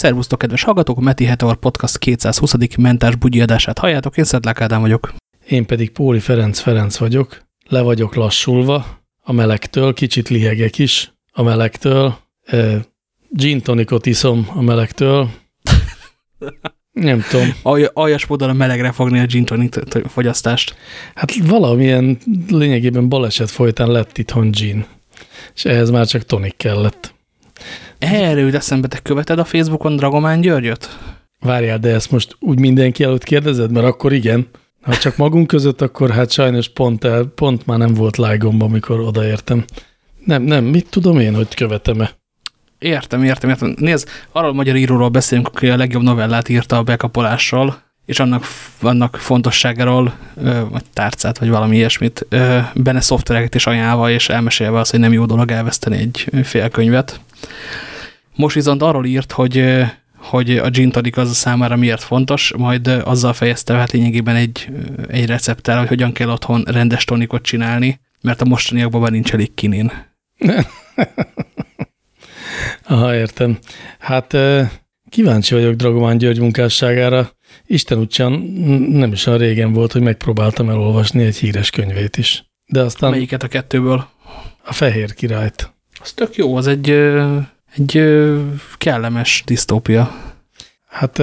Szervusztok, kedves hallgatók! A Meti Heteor Podcast 220. mentás bugyi adását halljátok. Én Szedlák Ádám vagyok. Én pedig Póli Ferenc Ferenc vagyok. Le vagyok lassulva a melegtől, kicsit lihegek is a melegtől. E, gin tonicot iszom a melegtől. Nem tudom. Aljas módon a melegre fogni a gin tonic fogyasztást. Hát valamilyen lényegében baleset folytán lett itthon gin. És ehhez már csak tonik kellett. Erről jut eszembe, te követed a Facebookon Dragomán Györgyöt? Várjál, de ezt most úgy mindenki előtt kérdezed, mert akkor igen. Ha csak magunk között, akkor hát sajnos pont, el, pont már nem volt lájgomba, amikor odaértem. Nem, nem, mit tudom én, hogy követem-e? Értem, értem, értem. Nézd, arról a magyar íróról beszélünk, aki a legjobb novellát írta a bekapolásról, és annak, annak fontosságáról, vagy tárcát, vagy valami ilyesmit, benne szoftvereket is ajánlva, és elmesélve azt, hogy nem jó dolog elveszteni egy félkönyvet. Most viszont arról írt, hogy, hogy a gin tonic az a számára miért fontos, majd azzal fejezte hát lényegében egy, egy recepttel, hogy hogyan kell otthon rendes tonikot csinálni, mert a mostaniakban már nincs elég kinin. Aha, értem. Hát kíváncsi vagyok Dragomán György munkásságára. Isten úgysan nem is olyan régen volt, hogy megpróbáltam elolvasni egy híres könyvét is. De aztán... Melyiket a kettőből? A Fehér Királyt. Az tök jó, az egy egy kellemes disztópia. Hát,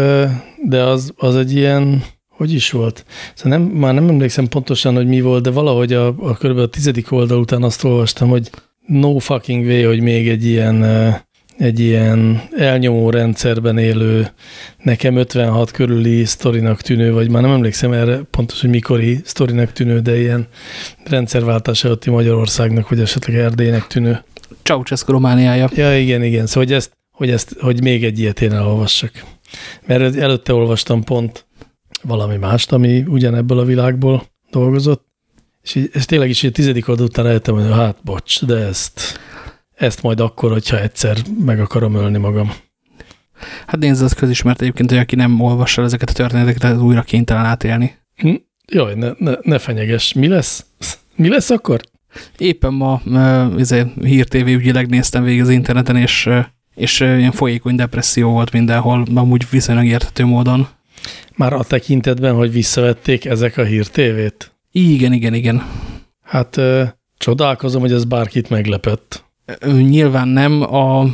de az, az egy ilyen, hogy is volt? Szóval nem, már nem emlékszem pontosan, hogy mi volt, de valahogy a, a kb. a tizedik oldal után azt olvastam, hogy no fucking way, hogy még egy ilyen, egy ilyen elnyomó rendszerben élő, nekem 56 körüli sztorinak tűnő, vagy már nem emlékszem erre pontosan, hogy mikori sztorinak tűnő, de ilyen rendszerváltás előtti Magyarországnak, vagy esetleg Erdélynek tűnő Ceausescu Romániája. Ja, igen, igen. Szóval, hogy, ezt, hogy, ezt, hogy még egy ilyet én elolvassak. Mert előtte olvastam pont valami mást, ami ugyanebből a világból dolgozott, és ez tényleg is a tizedik oldal után eljöttem, hogy hát bocs, de ezt, ezt majd akkor, hogyha egyszer meg akarom ölni magam. Hát nézd, az közismert egyébként, hogy aki nem olvassa ezeket a történeteket, az újra kénytelen átélni. Hm? Jaj, ne, ne, ne fenyeges. Mi lesz? Mi lesz akkor? Éppen ma uh, hír-TV ügyileg néztem végig az interneten, és, és ilyen folyékony depresszió volt mindenhol, amúgy viszonylag érthető módon. Már a tekintetben, hogy visszavették ezek a hírtévét? Igen, igen, igen. Hát uh, csodálkozom, hogy ez bárkit meglepett. Nyilván nem. A,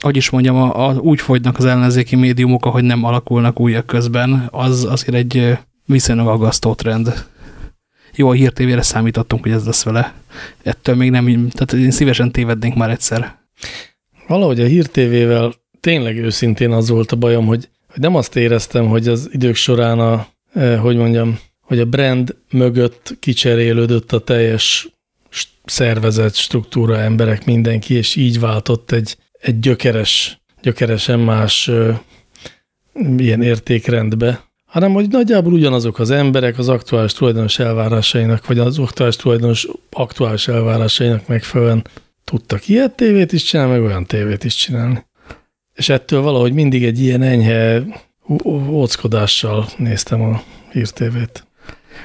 hogy is mondjam, a, a, úgy fogynak az ellenzéki médiumok, ahogy nem alakulnak újak közben, az azért egy viszonylag aggasztó trend. Jó, a hírtévére számítottunk, hogy ez lesz vele. Ettől még nem, tehát én szívesen tévednénk már egyszer. Valahogy a hírtévével tényleg őszintén az volt a bajom, hogy, hogy nem azt éreztem, hogy az idők során a, eh, hogy mondjam, hogy a brand mögött kicserélődött a teljes szervezet, struktúra, emberek, mindenki, és így váltott egy, egy gyökeres, gyökeresen más ö, ilyen értékrendbe, hanem hogy nagyjából ugyanazok az emberek az aktuális tulajdonos elvárásainak, vagy az aktuális tulajdonos aktuális elvárásainak megfelelően tudtak ilyet tévét is csinálni, meg olyan tévét is csinálni. És ettől valahogy mindig egy ilyen enyhe óckodással néztem a hírtévét.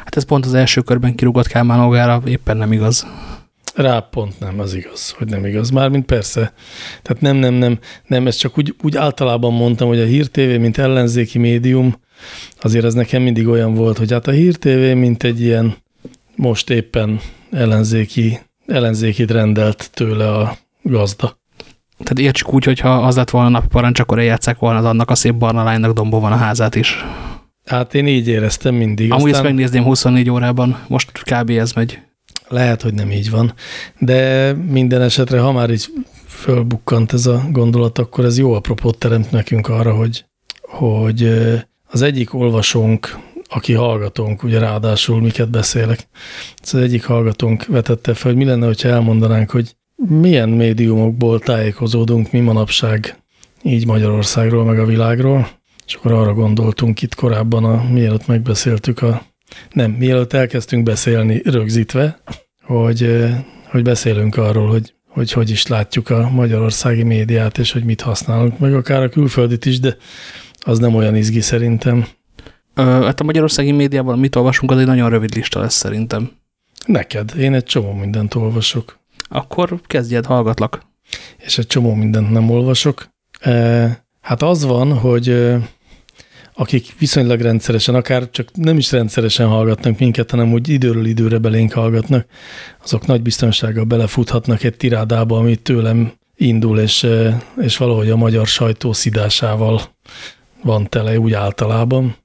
Hát ez pont az első körben kirúgott Kálmán Ogára éppen nem igaz. Rá pont nem, az igaz, hogy nem igaz. Mármint persze. Tehát nem, nem, nem, nem, ezt csak úgy, úgy általában mondtam, hogy a hírtévé, mint ellenzéki médium, azért ez nekem mindig olyan volt, hogy hát a Hír TV mint egy ilyen most éppen ellenzéki, ellenzékit rendelt tőle a gazda. Tehát értsük úgy, hogyha az lett volna napi parancs, akkor eljátszák volna annak a szép barna lánynak dombó van a házát is. Hát én így éreztem mindig. Amúgy Aztán... ezt megnézném 24 órában, most kb. ez megy. Lehet, hogy nem így van, de minden esetre, ha már így fölbukkant ez a gondolat, akkor ez jó apropót teremt nekünk arra, hogy, hogy az egyik olvasónk, aki hallgatónk, ugye ráadásul miket beszélek, az egyik hallgatónk vetette fel, hogy mi lenne, hogyha elmondanánk, hogy milyen médiumokból tájékozódunk mi manapság így Magyarországról, meg a világról, és akkor arra gondoltunk itt korábban, a, mielőtt megbeszéltük a, nem, mielőtt elkezdtünk beszélni rögzítve, hogy, hogy beszélünk arról, hogy, hogy hogy is látjuk a magyarországi médiát, és hogy mit használunk, meg akár a külföldit is, de az nem olyan izgi szerintem. Ö, hát a magyarországi médiában, mit olvasunk, az egy nagyon rövid lista lesz szerintem. Neked. Én egy csomó mindent olvasok. Akkor kezdjed, hallgatlak. És egy csomó mindent nem olvasok. E, Hát az van, hogy akik viszonylag rendszeresen, akár csak nem is rendszeresen hallgatnak minket, hanem úgy időről időre belénk hallgatnak, azok nagy biztonsággal belefuthatnak egy tirádába, amit tőlem indul, és, és valahogy a magyar sajtó szidásával van tele úgy általában.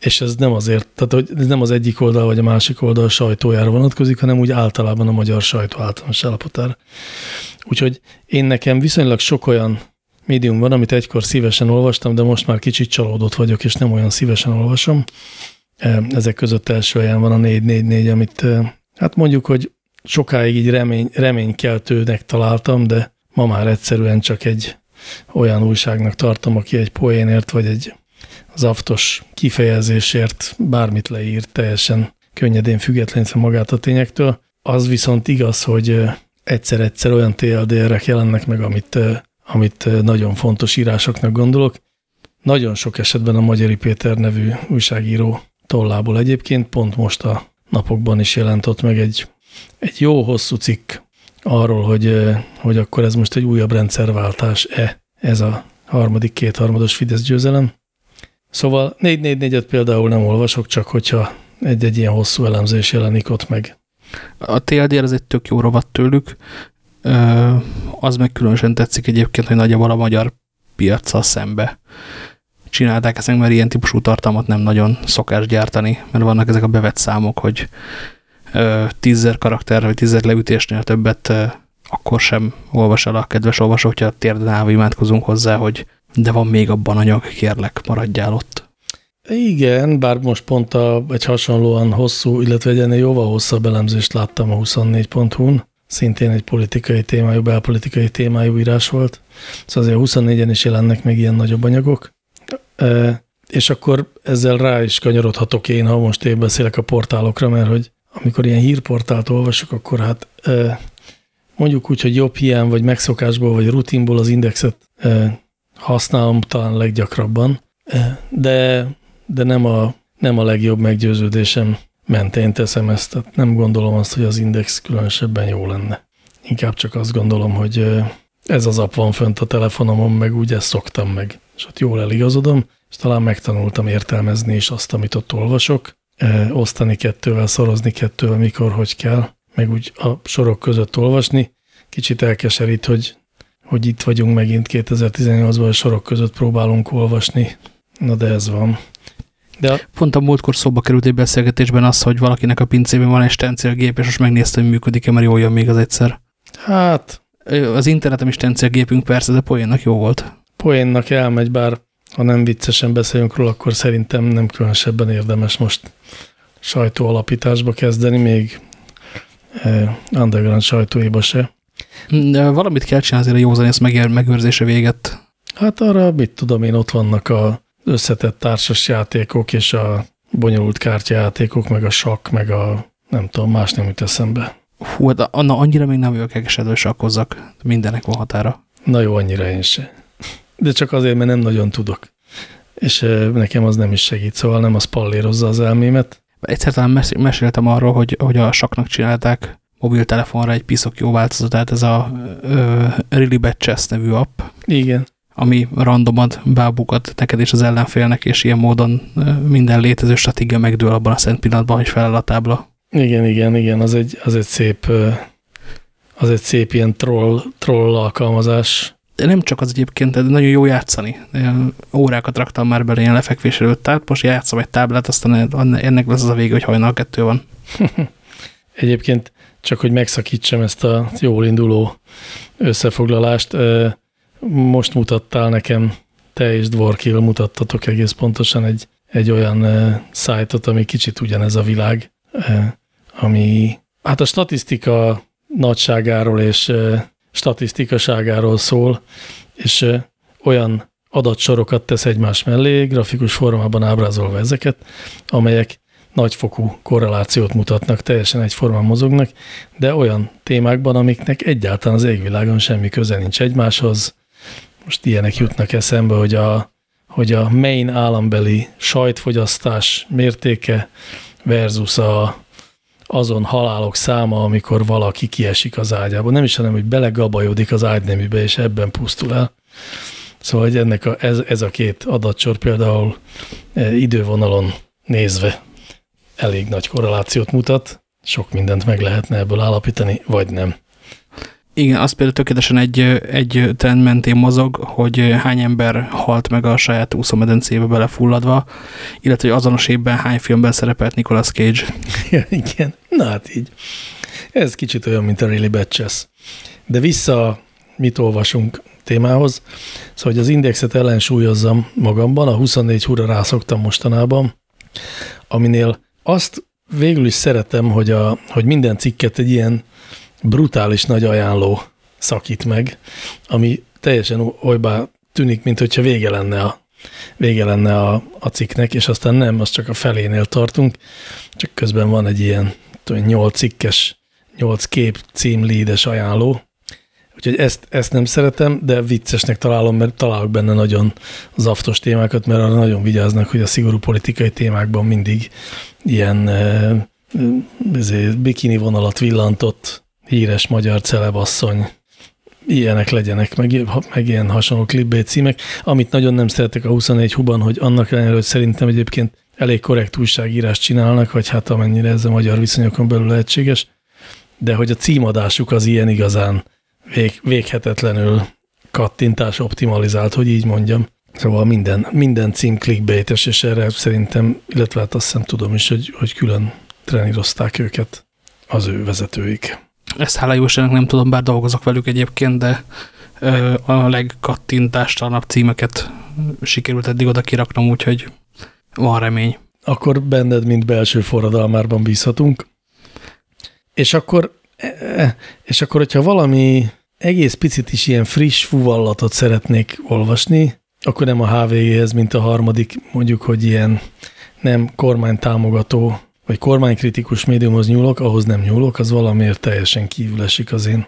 És ez nem azért, tehát hogy ez nem az egyik oldal vagy a másik oldal sajtójára vonatkozik, hanem úgy általában a magyar sajtó általános állapotára. Úgyhogy én nekem viszonylag sok olyan médium van, amit egykor szívesen olvastam, de most már kicsit csalódott vagyok, és nem olyan szívesen olvasom. Ezek között első helyen van a 444, amit hát mondjuk, hogy sokáig így remény, reménykeltőnek találtam, de ma már egyszerűen csak egy olyan újságnak tartom, aki egy poénért vagy egy zaftos kifejezésért bármit leír, teljesen könnyedén függetlenítve magát a tényektől. Az viszont igaz, hogy egyszer-egyszer olyan TLDR-ek jelennek meg, amit, amit nagyon fontos írásoknak gondolok. Nagyon sok esetben a Magyari Péter nevű újságíró tollából egyébként, pont most a napokban is jelent ott meg egy, egy jó hosszú cikk arról, hogy, hogy akkor ez most egy újabb rendszerváltás-e, ez a harmadik kétharmados Fidesz győzelem. Szóval 444-et például nem olvasok, csak hogyha egy-egy ilyen hosszú elemzés jelenik ott meg. A TLDR az egy tök jó rovat tőlük, az meg különösen tetszik egyébként, hogy nagyjából a magyar piacsal szembe csinálták ezt, mert ilyen típusú tartalmat nem nagyon szokás gyártani, mert vannak ezek a bevett számok, hogy tízzer karakter vagy tízzer leütésnél többet akkor sem olvas el a kedves olvasó, hogyha térden állva imádkozunk hozzá, hogy de van még abban anyag, kérlek, maradjál ott. Igen, bár most pont a, egy hasonlóan hosszú, illetve egy ennél jóval hosszabb elemzést láttam a 24.hu-n, szintén egy politikai témájú, belpolitikai témájú írás volt. Szóval azért 24-en is jelennek még ilyen nagyobb anyagok. E, és akkor ezzel rá is kanyarodhatok én, ha most én beszélek a portálokra, mert hogy amikor ilyen hírportált olvasok, akkor hát mondjuk úgy, hogy jobb hiány, vagy megszokásból, vagy rutinból az indexet használom talán leggyakrabban, de, de nem, a, nem a legjobb meggyőződésem mentén teszem ezt, tehát nem gondolom azt, hogy az index különösebben jó lenne. Inkább csak azt gondolom, hogy ez az app van fönt a telefonomon, meg úgy ezt szoktam meg, és ott jól eligazodom, és talán megtanultam értelmezni is azt, amit ott olvasok, osztani kettővel, szorozni kettővel, mikor, hogy kell, meg úgy a sorok között olvasni. Kicsit elkeserít, hogy hogy itt vagyunk megint 2018-ban, a sorok között próbálunk olvasni. Na de ez van. De a... Pont a múltkor szóba került egy beszélgetésben az, hogy valakinek a pincében van egy stencélgép, és most megnézte, hogy működik-e, mert jól jön még az egyszer. Hát... Az internetem is stencélgépünk persze, de poénnak jó volt. Poénnak elmegy, bár ha nem viccesen beszélünk róla, akkor szerintem nem különösebben érdemes most sajtóalapításba kezdeni, még eh, underground sajtóéba se. De valamit kell csinálni azért a józanész megőrzése véget. Hát arra, mit tudom én, ott vannak a összetett társas játékok, és a bonyolult kártyajátékok, meg a sakk, meg a nem tudom, más nem jut eszembe. Hú, de hát na, annyira még nem vagyok elkesedő, hogy sakkozzak. Mindenek van határa. Na jó, annyira én se. De csak azért, mert nem nagyon tudok. És nekem az nem is segít, szóval nem az pallérozza az elmémet. Egyszer talán meséltem arról, hogy, hogy a saknak csinálták mobiltelefonra egy piszok jó változatát, ez a uh, Really Bad Chess nevű app. Igen. Ami randomad bebukat neked és az ellenfélnek, és ilyen módon minden létező stratégia megdől abban a szent pillanatban, hogy felel a tábla. Igen, igen, igen, az egy, az egy szép az egy szép ilyen troll, troll alkalmazás. De nem csak az egyébként, de nagyon jó játszani. Órákat raktam már bele ilyen lefekvés előtt, most játszom egy táblát, aztán ennek lesz az a vége, hogy hajnal kettő van. Egyébként csak hogy megszakítsam ezt a jól induló összefoglalást, most mutattál nekem, te és Dvorkil mutattatok egész pontosan egy, egy olyan szájtot, ami kicsit ugyanez a világ, ami hát a statisztika nagyságáról és statisztikaságáról szól, és olyan adatsorokat tesz egymás mellé, grafikus formában ábrázolva ezeket, amelyek nagyfokú korrelációt mutatnak, teljesen egyformán mozognak, de olyan témákban, amiknek egyáltalán az égvilágon semmi köze nincs egymáshoz. Most ilyenek jutnak eszembe, hogy a, hogy a main állambeli sajtfogyasztás mértéke versus a, azon halálok száma, amikor valaki kiesik az ágyából. Nem is hanem, hogy belegabajodik az ágyneműbe, és ebben pusztul el. Szóval hogy ennek a, ez, ez a két adatsor például idővonalon nézve elég nagy korrelációt mutat, sok mindent meg lehetne ebből állapítani, vagy nem. Igen, az például tökéletesen egy, egy trend mentén mozog, hogy hány ember halt meg a saját úszomedencébe belefulladva, illetve hogy azonos évben hány filmben szerepelt Nicolas Cage. Ja, igen, na hát így. Ez kicsit olyan, mint a Really Bad Chess. De vissza, mit olvasunk témához, szóval, hogy az indexet ellensúlyozzam magamban, a 24 húra rászoktam mostanában, aminél azt végül is szeretem, hogy, a, hogy minden cikket egy ilyen brutális nagy ajánló szakít meg, ami teljesen olybá tűnik, mint hogyha vége lenne a, vége lenne a, a cikknek, és aztán nem, az csak a felénél tartunk, csak közben van egy ilyen 8 cikkes, 8 kép cím lídes ajánló, Úgyhogy ezt, ezt nem szeretem, de viccesnek találom, mert találok benne nagyon zaftos témákat, mert arra nagyon vigyáznak, hogy a szigorú politikai témákban mindig ilyen e, e, bikini vonalat villantott híres magyar celebasszony ilyenek legyenek, meg, meg ilyen hasonló clickbait címek. Amit nagyon nem szeretek a 24 huban, hogy annak ellenére, hogy szerintem egyébként elég korrekt újságírást csinálnak, vagy hát amennyire ez a magyar viszonyokon belül lehetséges, de hogy a címadásuk az ilyen igazán vég, véghetetlenül kattintás optimalizált, hogy így mondjam. Szóval minden, minden cím clickbaites, és erre szerintem, illetve hát azt hiszem tudom is, hogy, hogy külön trenírozták őket az ő vezetőik. Ezt hála jóságnak nem tudom, bár dolgozok velük egyébként, de a legkattintástalanabb címeket sikerült eddig oda kiraknom, úgyhogy van remény. Akkor benned, mint belső forradalmárban bízhatunk. És akkor, e, e, és akkor, hogyha valami egész picit is ilyen friss fuvallatot szeretnék olvasni, akkor nem a HVG-hez, mint a harmadik, mondjuk, hogy ilyen nem kormánytámogató vagy kormánykritikus médiumhoz nyúlok, ahhoz nem nyúlok, az valamiért teljesen kívül esik az én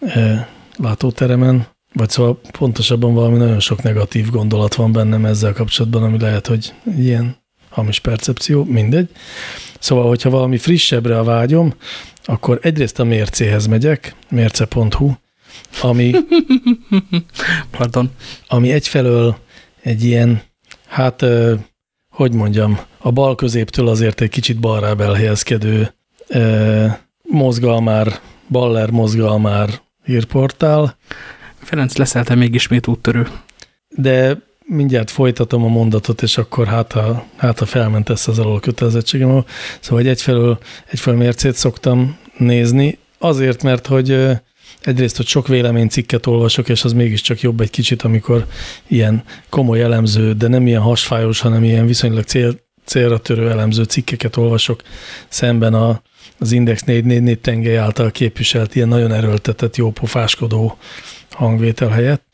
e, látóteremen. Vagy szóval pontosabban valami nagyon sok negatív gondolat van bennem ezzel kapcsolatban, ami lehet, hogy ilyen hamis percepció, mindegy. Szóval, hogyha valami frissebbre a vágyom, akkor egyrészt a mércéhez megyek, mérce.hu, ami, Pardon. ami egyfelől egy ilyen, hát, hogy mondjam, a bal középtől azért egy kicsit balrább elhelyezkedő mozgalmár, baller mozgalmár hírportál. Ferenc, leszel te még ismét úttörő. De mindjárt folytatom a mondatot, és akkor hát ha, hát ha felmentesz az alól kötelezettségem. Szóval egy egyfelől, egyfelől mércét szoktam nézni, azért, mert hogy egyrészt, hogy sok véleménycikket olvasok, és az mégiscsak jobb egy kicsit, amikor ilyen komoly elemző, de nem ilyen hasfájos, hanem ilyen viszonylag cél, célra törő elemző cikkeket olvasok szemben a, az Index 444 tengely által képviselt ilyen nagyon erőltetett, jópofáskodó hangvétel helyett.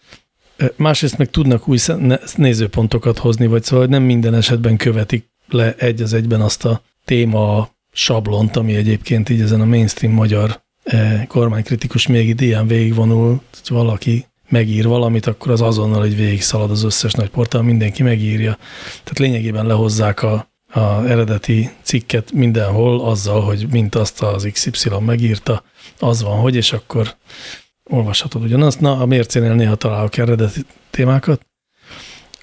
Másrészt meg tudnak új nézőpontokat hozni, vagy szóval nem minden esetben követik le egy az egyben azt a téma sablont, ami egyébként így ezen a mainstream magyar kormánykritikus még ilyen végigvonul, hogy valaki megír valamit, akkor az azonnal egy végig szalad az összes nagy portál, mindenki megírja. Tehát lényegében lehozzák a, a eredeti cikket mindenhol azzal, hogy mint azt az XY megírta, az van, hogy, és akkor olvashatod ugyanazt. Na, a mércénél néha találok eredeti témákat.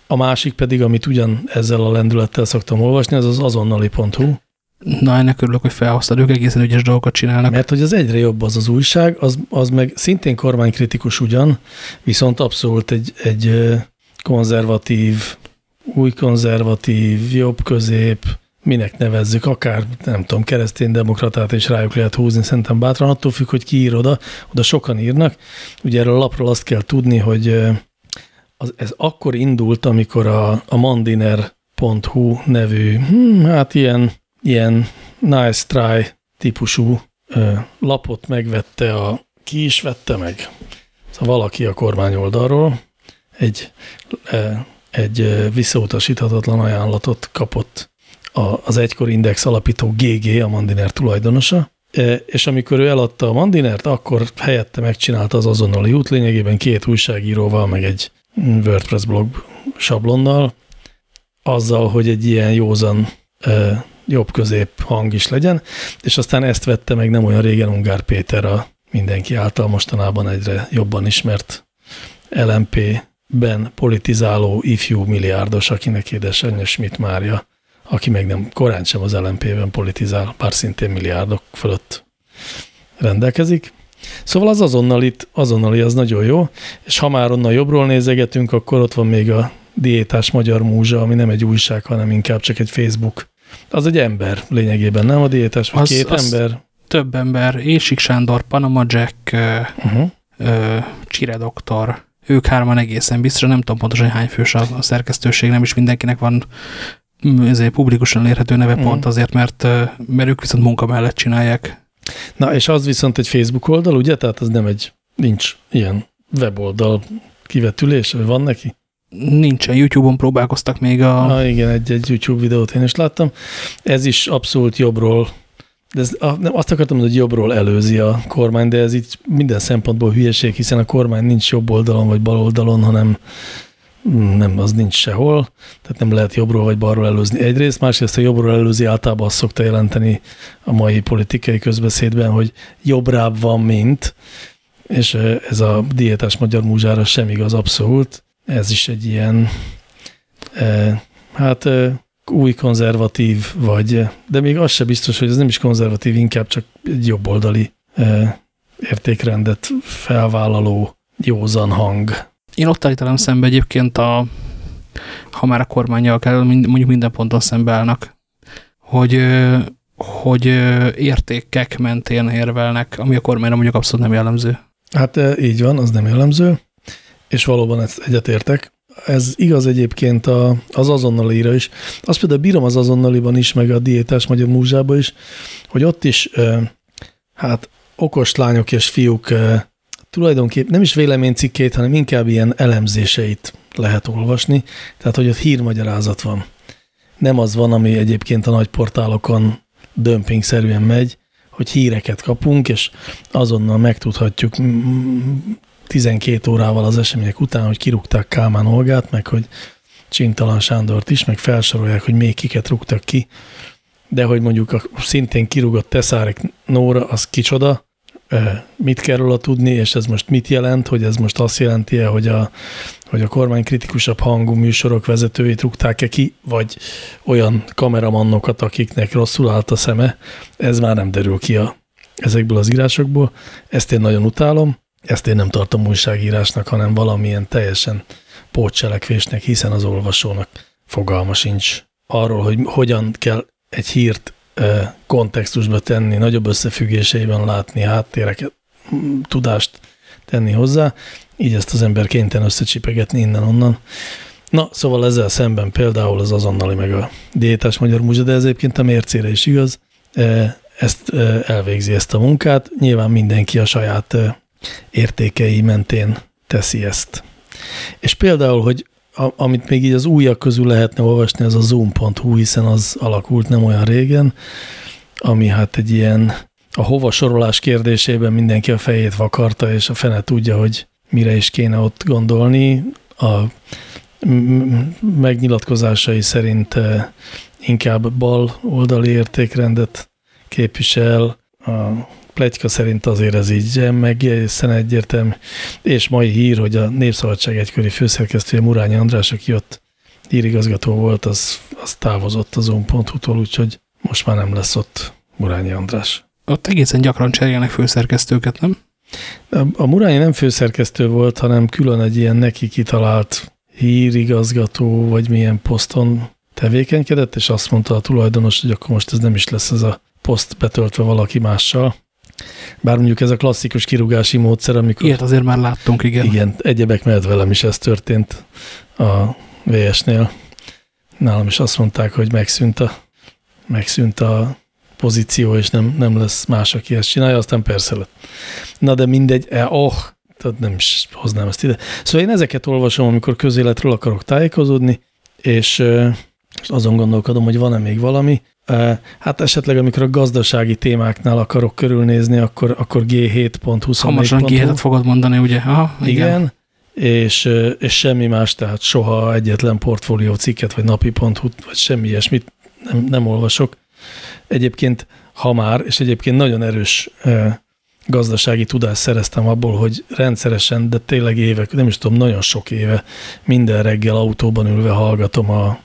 A másik pedig, amit ugyan ezzel a lendülettel szoktam olvasni, az az azonnali.hu, Na, ennek örülök, hogy felhoztad, ők egészen ügyes dolgokat csinálnak. Mert hogy az egyre jobb az az újság, az, az meg szintén kormánykritikus ugyan, viszont abszolút egy, egy konzervatív, új konzervatív, jobb közép, minek nevezzük, akár nem tudom, kereszténydemokratát is rájuk lehet húzni, szerintem bátran, attól függ, hogy ki ír oda, oda sokan írnak. Ugye erről a lapról azt kell tudni, hogy az, ez akkor indult, amikor a, a mandiner.hu nevű, hmm, hát ilyen ilyen nice try típusú lapot megvette a, ki is vette meg? Szóval valaki a kormány oldalról egy, egy visszautasíthatatlan ajánlatot kapott a, az egykor Index alapító GG, a Mandiner tulajdonosa, és amikor ő eladta a Mandinert, akkor helyette megcsinálta az azonnali út, lényegében két újságíróval, meg egy WordPress blog sablonnal, azzal, hogy egy ilyen józan jobb-közép hang is legyen, és aztán ezt vette meg nem olyan régen Ungár Péter a mindenki által mostanában egyre jobban ismert LMP ben politizáló ifjú milliárdos, akinek édesanyja Schmidt Mária, aki meg nem korán sem az LMP-ben politizál, bár szintén milliárdok fölött rendelkezik. Szóval az azonnali, azonnali az nagyon jó, és ha már onnan jobbról nézegetünk, akkor ott van még a diétás magyar múzsa, ami nem egy újság, hanem inkább csak egy Facebook. Az egy ember lényegében, nem a diétás, vagy az, két az ember? Több ember, Ésik Sándor, Panama Jack, uh -huh. ö, Csire doktor, ők hárman egészen biztos, nem tudom pontosan hány fős a, a szerkesztőség, nem is mindenkinek van mm, ezért publikusan érhető neve -huh. pont azért, mert, mert ők viszont munka mellett csinálják. Na, és az viszont egy Facebook oldal, ugye? Tehát az nem egy, nincs ilyen weboldal kivetülés, vagy van neki? Nincsen, YouTube-on próbálkoztak még a... Ah, igen, egy, egy YouTube videót én is láttam. Ez is abszolút jobbról, de ez, a, nem, azt akartam, hogy jobbról előzi a kormány, de ez így minden szempontból hülyeség, hiszen a kormány nincs jobb oldalon vagy bal oldalon, hanem nem, az nincs sehol, tehát nem lehet jobbról vagy balról előzni. Egyrészt, másrészt a jobbról előzi általában azt szokta jelenteni a mai politikai közbeszédben, hogy jobbrább van, mint, és ez a diétás magyar múzsára sem igaz abszolút, ez is egy ilyen, hát új konzervatív, vagy, de még az se biztos, hogy ez nem is konzervatív, inkább csak egy jobboldali értékrendet felvállaló józan hang én ott állítanám szembe egyébként a, ha már a kormányjal kell, mondjuk minden ponton szembeállnak, hogy, hogy értékek mentén érvelnek, ami a kormányra mondjuk abszolút nem jellemző. Hát így van, az nem jellemző, és valóban ezt egyetértek. Ez igaz egyébként a, az azonnalira is. Azt például bírom az azonnaliban is, meg a diétás magyar múzsába is, hogy ott is hát okos lányok és fiúk tulajdonképpen nem is véleménycikkét, hanem inkább ilyen elemzéseit lehet olvasni, tehát hogy ott hírmagyarázat van. Nem az van, ami egyébként a nagy portálokon dömpingszerűen megy, hogy híreket kapunk, és azonnal megtudhatjuk 12 órával az események után, hogy kirúgták Kálmán Olgát, meg hogy Csintalan Sándort is, meg felsorolják, hogy még kiket rúgtak ki, de hogy mondjuk a szintén kirúgott Teszárek Nóra, az kicsoda, mit kell róla tudni, és ez most mit jelent, hogy ez most azt jelenti -e, hogy a, hogy a kormány kritikusabb hangú műsorok vezetőit rúgták-e ki, vagy olyan kameramannokat, akiknek rosszul állt a szeme, ez már nem derül ki a, ezekből az írásokból. Ezt én nagyon utálom, ezt én nem tartom újságírásnak, hanem valamilyen teljesen pótcselekvésnek, hiszen az olvasónak fogalma sincs arról, hogy hogyan kell egy hírt kontextusba tenni, nagyobb összefüggéseiben látni, háttéreket, tudást tenni hozzá, így ezt az ember kénytelen összecsipegetni innen-onnan. Na, szóval ezzel szemben például az azonnali meg a diétás magyar múzsa, de ez egyébként a mércére is igaz, ezt elvégzi ezt a munkát, nyilván mindenki a saját értékei mentén teszi ezt. És például, hogy a, amit még így az újak közül lehetne olvasni, az a zoom.hu, hiszen az alakult nem olyan régen, ami hát egy ilyen a hova sorolás kérdésében mindenki a fejét vakarta, és a fene tudja, hogy mire is kéne ott gondolni. A megnyilatkozásai szerint eh, inkább bal oldali értékrendet képvisel, a plegyka szerint azért ez így megjegyezzen egyértelmű, és mai hír, hogy a Népszabadság egykori főszerkesztője Murányi András, aki ott hírigazgató volt, az, az távozott az zoom.hu-tól, úgyhogy most már nem lesz ott Murányi András. Ott egészen gyakran cserélnek főszerkesztőket, nem? A, a Murányi nem főszerkesztő volt, hanem külön egy ilyen neki kitalált hírigazgató, vagy milyen poszton tevékenykedett, és azt mondta a tulajdonos, hogy akkor most ez nem is lesz ez a poszt betöltve valaki mással. Bár mondjuk ez a klasszikus kirúgási módszer, amikor... Ilyet azért már láttunk, igen. Igen, egyebek mellett velem is ez történt a VS-nél. Nálam is azt mondták, hogy megszűnt a, megszűnt a pozíció, és nem, nem lesz más, aki ezt csinálja, aztán persze lett. Na de mindegy, e, oh, tehát nem is hoznám ezt ide. Szóval én ezeket olvasom, amikor közéletről akarok tájékozódni, és, és azon gondolkodom, hogy van-e még valami, Hát esetleg, amikor a gazdasági témáknál akarok körülnézni, akkor, akkor G7.24. Hamarosan G7-et fogod mondani, ugye? Aha, igen. igen. És, és semmi más, tehát soha egyetlen portfólió cikket, vagy napi pont, vagy semmi ilyesmit nem, nem olvasok. Egyébként, ha már, és egyébként nagyon erős gazdasági tudást szereztem abból, hogy rendszeresen, de tényleg évek, nem is tudom, nagyon sok éve minden reggel autóban ülve hallgatom a,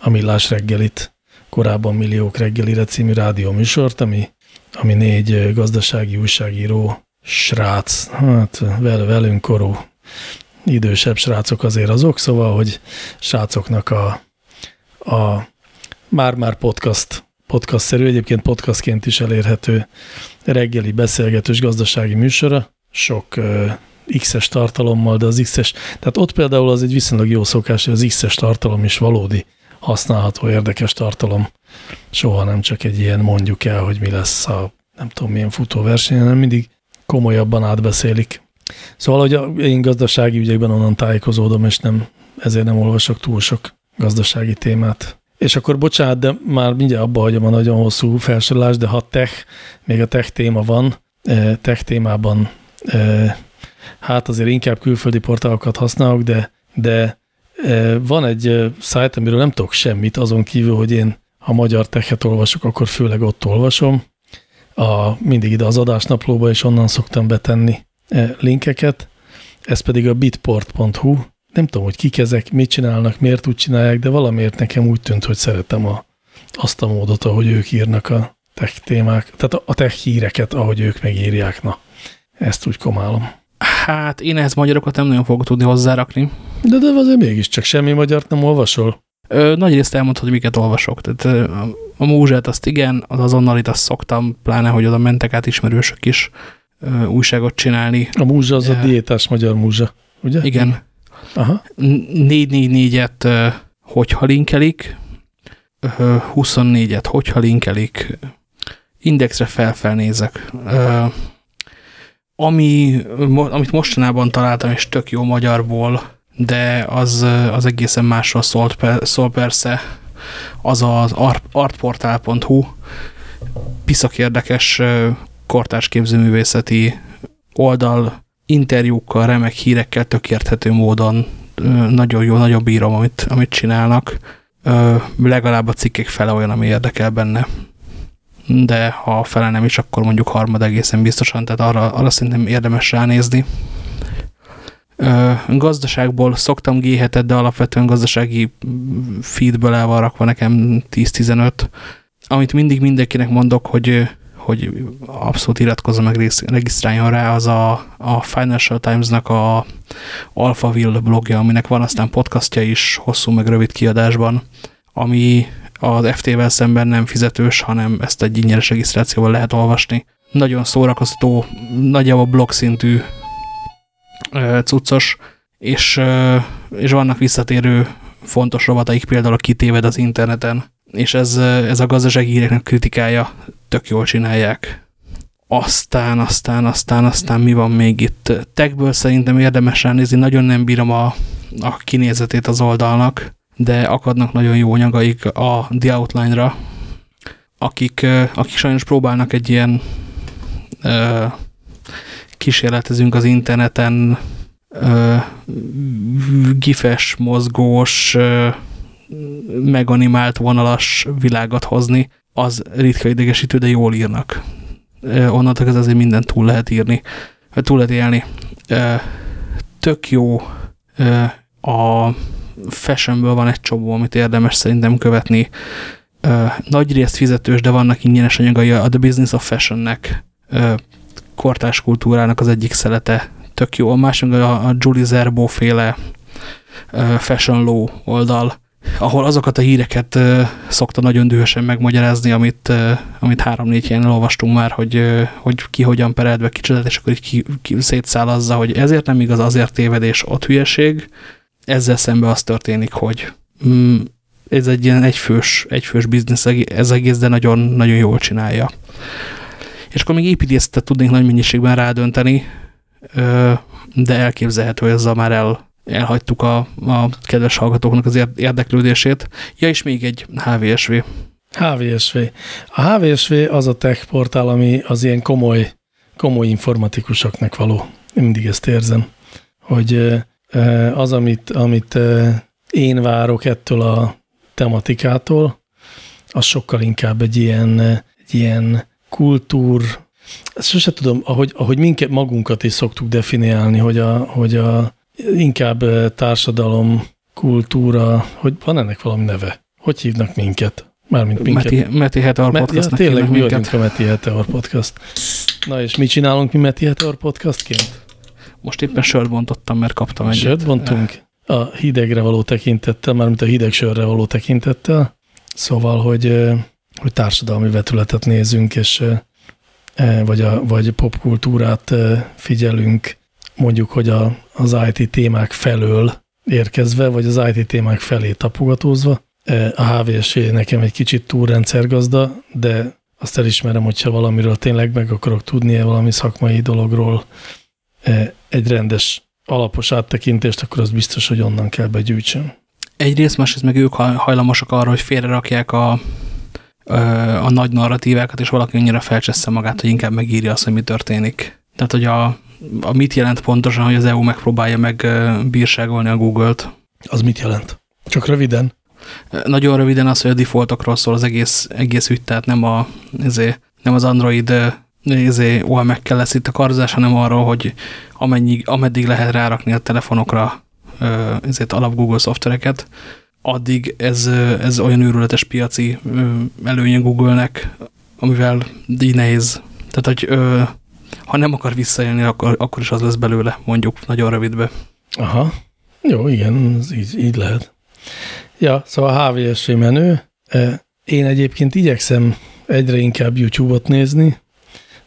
a Millás reggelit, korábban Milliók reggelire című rádióműsort, ami, ami négy gazdasági újságíró srác, hát vel, velünk korú idősebb srácok azért azok, szóval, hogy srácoknak a, a már-már podcast, podcast-szerű, egyébként podcastként is elérhető reggeli beszélgetős gazdasági műsora, sok uh, X-es tartalommal, de az X-es, tehát ott például az egy viszonylag jó szokás, hogy az X-es tartalom is valódi használható, érdekes tartalom. Soha nem csak egy ilyen mondjuk el, hogy mi lesz a nem tudom milyen futóverseny, hanem mindig komolyabban átbeszélik. Szóval, hogy én gazdasági ügyekben onnan tájékozódom, és nem, ezért nem olvasok túl sok gazdasági témát. És akkor bocsánat, de már mindjárt abba hagyom a nagyon hosszú felsorolást, de ha tech, még a tech téma van, eh, tech témában eh, hát azért inkább külföldi portálokat használok, de, de van egy szájt, amiről nem tudok semmit, azon kívül, hogy én ha magyar techet olvasok, akkor főleg ott olvasom. A, mindig ide az adásnaplóba, és onnan szoktam betenni linkeket. Ez pedig a bitport.hu, nem tudom, hogy kik ezek, mit csinálnak, miért úgy csinálják, de valamiért nekem úgy tűnt, hogy szeretem a, azt a módot, ahogy ők írnak a tech témák, tehát a tech híreket, ahogy ők megírják, na, ezt úgy komálom. Hát én ehhez magyarokat nem nagyon fogok tudni hozzárakni. De, de azért mégiscsak semmi magyart nem olvasol? Ö, nagy részt elmondhatod, hogy miket olvasok. Tehát a, a múzsát azt igen, az azonnalit azt szoktam, pláne, hogy oda mentek át ismerősök is ö, újságot csinálni. A múzsa az a diétás magyar múzsa, ugye? Igen. Aha. 444-et hogyha linkelik, 24-et hogyha linkelik, indexre felfelnézek. Ami, amit mostanában találtam, és tök jó magyarból, de az, az egészen másról szólt, szól persze, az az artportál.hu, piszak érdekes kortárs képzőművészeti oldal, interjúkkal, remek hírekkel, tök érthető módon nagyon jó, nagyon bírom, amit, amit csinálnak. Legalább a cikkek fele olyan, ami érdekel benne. De ha fele nem is, akkor mondjuk harmad egészen biztosan, tehát arra, arra szerintem érdemes ránézni. Gazdaságból szoktam g de alapvetően gazdasági feedből el van rakva nekem 10-15. Amit mindig mindenkinek mondok, hogy hogy abszolút iratkozza meg, regisztráljon rá, az a, a Financial Times-nak a Alphaville blogja, aminek van aztán podcastja is, hosszú meg rövid kiadásban, ami az FT-vel szemben nem fizetős, hanem ezt egy ingyenes regisztrációval lehet olvasni. Nagyon szórakoztató, nagyjából blog szintű cuccos, és, és vannak visszatérő fontos rovataik, például a kitéved az interneten, és ez, ez a gazdasági híreknek kritikája tök jól csinálják. Aztán, aztán, aztán, aztán mi van még itt? Techből szerintem érdemes ránézni, nagyon nem bírom a, a kinézetét az oldalnak, de akadnak nagyon jó anyagaik a The Outline-ra, akik, akik sajnos próbálnak egy ilyen ö, kísérletezünk az interneten ö, gifes, mozgós, ö, meganimált vonalas világot hozni, az ritka idegesítő, de jól írnak. Onnantól ez azért mindent túl lehet írni, túl lehet élni. Tök jó a fashionből van egy csomó, amit érdemes szerintem követni. Nagy részt fizetős, de vannak ingyenes anyagai a The Business of Fashionnek, kortás kultúrának az egyik szelete. Tök jó. A másik a Julie Zerbo féle Fashion Law oldal, ahol azokat a híreket szokta nagyon dühösen megmagyarázni, amit, amit három-négy helyen elolvastunk már, hogy, hogy ki hogyan peredve kicsodat, és akkor így ki, ki szétszálazza, hogy ezért nem igaz, azért tévedés, ott hülyeség. Ezzel szemben az történik, hogy mm, ez egy ilyen egyfős, egyfős biznisz ez egész, de nagyon, nagyon jól csinálja. És akkor még építészetet tudnék nagy mennyiségben rádönteni, de elképzelhető, hogy ezzel már el, elhagytuk a, a kedves hallgatóknak az érdeklődését. Ja, és még egy HVSV. HVSV. A HVSV az a tech portál, ami az ilyen komoly, komoly informatikusoknak való. Én mindig ezt érzem, hogy az, amit, amit én várok ettől a tematikától, az sokkal inkább egy ilyen, egy ilyen kultúr, ezt sose tudom, ahogy, ahogy minket magunkat is szoktuk definiálni, hogy a, hogy a inkább társadalom, kultúra, hogy van ennek valami neve? Hogy hívnak minket? Mármint minket. Meti, Meti Heteor Podcast. Ja, tényleg mi vagyunk a Meti Heteor Podcast. Na és mit csinálunk mi Meti Heteor Podcastként? Most éppen sört bontottam, mert kaptam egyet. Sört bontunk? A hidegre való tekintettel, mármint a hideg sörre való tekintettel. Szóval, hogy, hogy társadalmi vetületet nézünk, és vagy, a, vagy popkultúrát figyelünk, mondjuk, hogy a, az IT témák felől érkezve, vagy az IT témák felé tapogatózva. A HVS nekem egy kicsit túl rendszergazda, de azt elismerem, hogyha valamiről tényleg meg akarok tudni, valami szakmai dologról egy rendes, alapos áttekintést, akkor az biztos, hogy onnan kell begyűjtsem. Egyrészt, másrészt meg ők hajlamosak arra, hogy félrerakják a, a nagy narratívákat, és valaki annyira felcsessze magát, hogy inkább megírja azt, hogy mi történik. Tehát, hogy a, a mit jelent pontosan, hogy az EU megpróbálja meg bírságolni a Google-t. Az mit jelent? Csak röviden? Nagyon röviden az, hogy a defaultokról szól az egész, egész ügy, tehát nem, a, ezért, nem az Android ezért OMX-kel lesz itt a karzás, hanem arról, hogy amennyi, ameddig lehet rárakni a telefonokra ezért alap Google szoftvereket, addig ez, ez olyan őrületes piaci előnye Google-nek, amivel így nehéz. Tehát, hogy ha nem akar visszaélni, akkor, akkor is az lesz belőle, mondjuk nagyon rövidbe. Aha, jó, igen, ez így, így lehet. Ja, szóval HVS menő. Én egyébként igyekszem egyre inkább YouTube-ot nézni,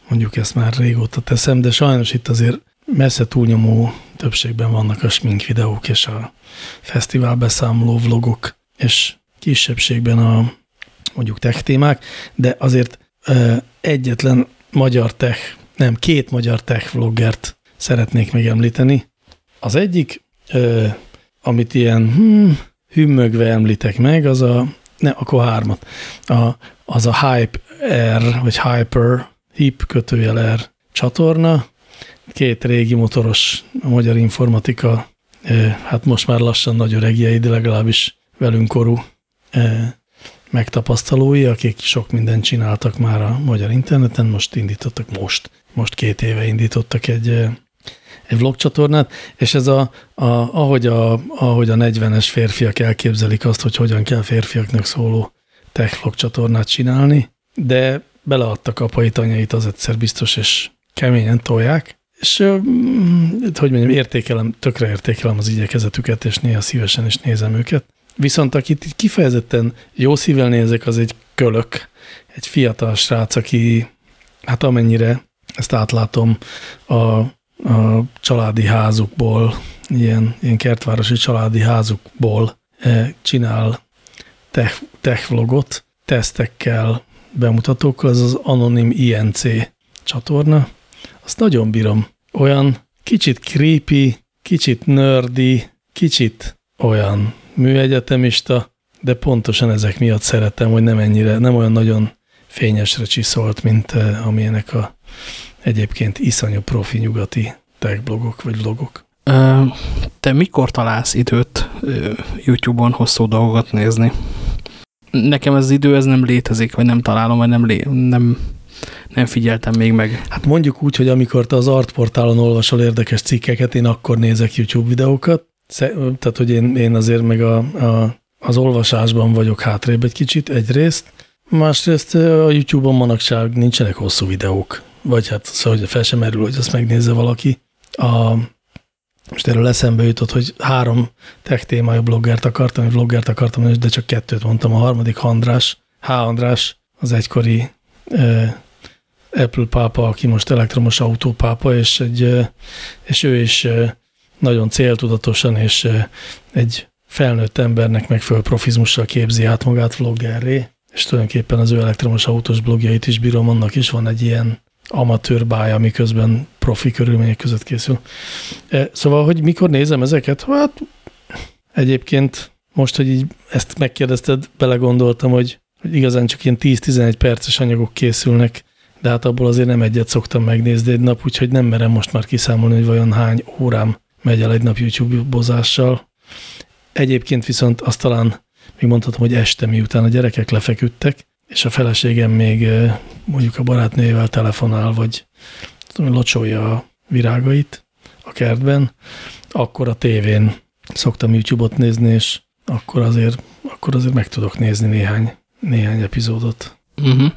mondjuk ezt már régóta teszem, de sajnos itt azért messze túlnyomó többségben vannak a smink videók és a fesztivál beszámoló vlogok, és kisebbségben a mondjuk tech témák, de azért egyetlen magyar tech, nem, két magyar tech vloggert szeretnék megemlíteni. Az egyik, amit ilyen hmm, hümmögve említek meg, az a, ne, akkor hármat, a, az a Hype R, vagy Hyper, Hip kötőjel R csatorna, két régi motoros magyar informatika, hát most már lassan nagy öregjei, de legalábbis velünk korú megtapasztalói, akik sok mindent csináltak már a magyar interneten, most indítottak, most, most két éve indítottak egy, egy vlog csatornát, és ez a, a, ahogy, a, ahogy a 40-es férfiak elképzelik azt, hogy hogyan kell férfiaknak szóló tech vlog csatornát csinálni, de beleadtak apait, anyait az egyszer biztos, és keményen tolják, és hogy mondjam, értékelem, tökre értékelem az igyekezetüket, és néha szívesen is nézem őket. Viszont akit kifejezetten jó szívvel nézek, az egy kölök, egy fiatal srác, aki hát amennyire ezt átlátom a, a családi házukból, ilyen, ilyen kertvárosi családi házukból e, csinál tech, tech vlogot, tesztekkel, bemutatókkal, ez az Anonym INC csatorna. Azt nagyon bírom. Olyan kicsit creepy, kicsit nerdy, kicsit olyan műegyetemista, de pontosan ezek miatt szeretem, hogy nem ennyire, nem olyan nagyon fényesre csiszolt, mint eh, amilyenek a egyébként iszonyú profi nyugati tech blogok vagy vlogok. Te mikor találsz időt YouTube-on hosszú dolgokat nézni? Nekem ez az idő ez nem létezik, vagy nem találom, vagy nem, lé nem, nem figyeltem még meg. Hát mondjuk úgy, hogy amikor te az artportálon olvasol érdekes cikkeket, én akkor nézek YouTube videókat, tehát, hogy én, én azért meg a, a, az olvasásban vagyok hátrébb egy kicsit, egyrészt, másrészt a YouTube-on manapság nincsenek hosszú videók, vagy hát szóval, hogy fel sem merül, hogy azt megnézze valaki. A, most erről eszembe jutott, hogy három tech témájú bloggert akartam, vagy vloggert akartam, de csak kettőt mondtam. A harmadik András, H. András, az egykori Apple pápa, aki most elektromos autópápa, és, egy, és ő is nagyon céltudatosan és egy felnőtt embernek megfelelő profizmussal képzi át magát vloggerré, és tulajdonképpen az ő elektromos autós blogjait is bírom, annak is van egy ilyen amatőr bája, miközben profi körülmények között készül. Szóval, hogy mikor nézem ezeket, hát egyébként most, hogy így ezt megkérdezted, belegondoltam, hogy, hogy igazán csak ilyen 10-11 perces anyagok készülnek, de hát abból azért nem egyet szoktam megnézni egy nap, úgyhogy nem merem most már kiszámolni, hogy vajon hány órám megy el egy nap YouTube-bozással. Egyébként viszont azt talán még mondhatom, hogy este miután a gyerekek lefeküdtek, és a feleségem még mondjuk a barátnőjével telefonál, vagy tudom, locsolja a virágait a kertben, akkor a tévén szoktam YouTube-ot nézni, és akkor azért, akkor azért meg tudok nézni néhány, néhány epizódot. Uh mhm. -huh.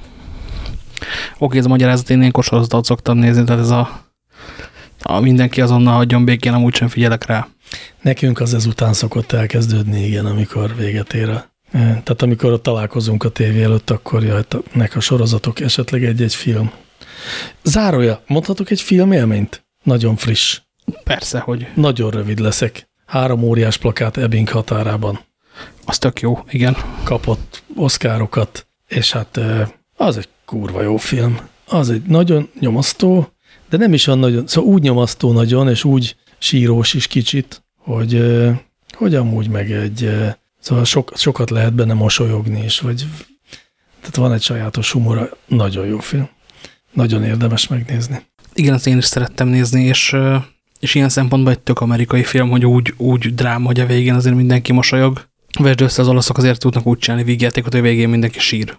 Oké, ez a magyarázat, én ilyenkor sorozatot szoktam nézni, tehát ez a, a mindenki azonnal hagyjon békén, amúgy sem figyelek rá. Nekünk az ezután szokott elkezdődni, igen, amikor véget ér a e, tehát amikor ott találkozunk a tévé előtt, akkor jöhetnek a sorozatok, esetleg egy-egy film. Zárója, mondhatok egy film élményt? Nagyon friss. Persze, hogy. Nagyon rövid leszek. Három óriás plakát Ebbing határában. Az tök jó, igen. Kapott oszkárokat, és hát e, az egy kurva jó film. Az egy nagyon nyomasztó, de nem is olyan nagyon, szóval úgy nyomasztó nagyon, és úgy sírós is kicsit, hogy, hogy amúgy meg egy, szóval sok, sokat lehet benne mosolyogni is, vagy tehát van egy sajátos humora, nagyon jó film. Nagyon érdemes megnézni. Igen, azt én is szerettem nézni, és, és ilyen szempontból egy tök amerikai film, hogy úgy, úgy dráma, hogy a végén azért mindenki mosolyog. Vesd össze, az olaszok azért tudnak úgy csinálni vígjátékot, hogy a végén mindenki sír.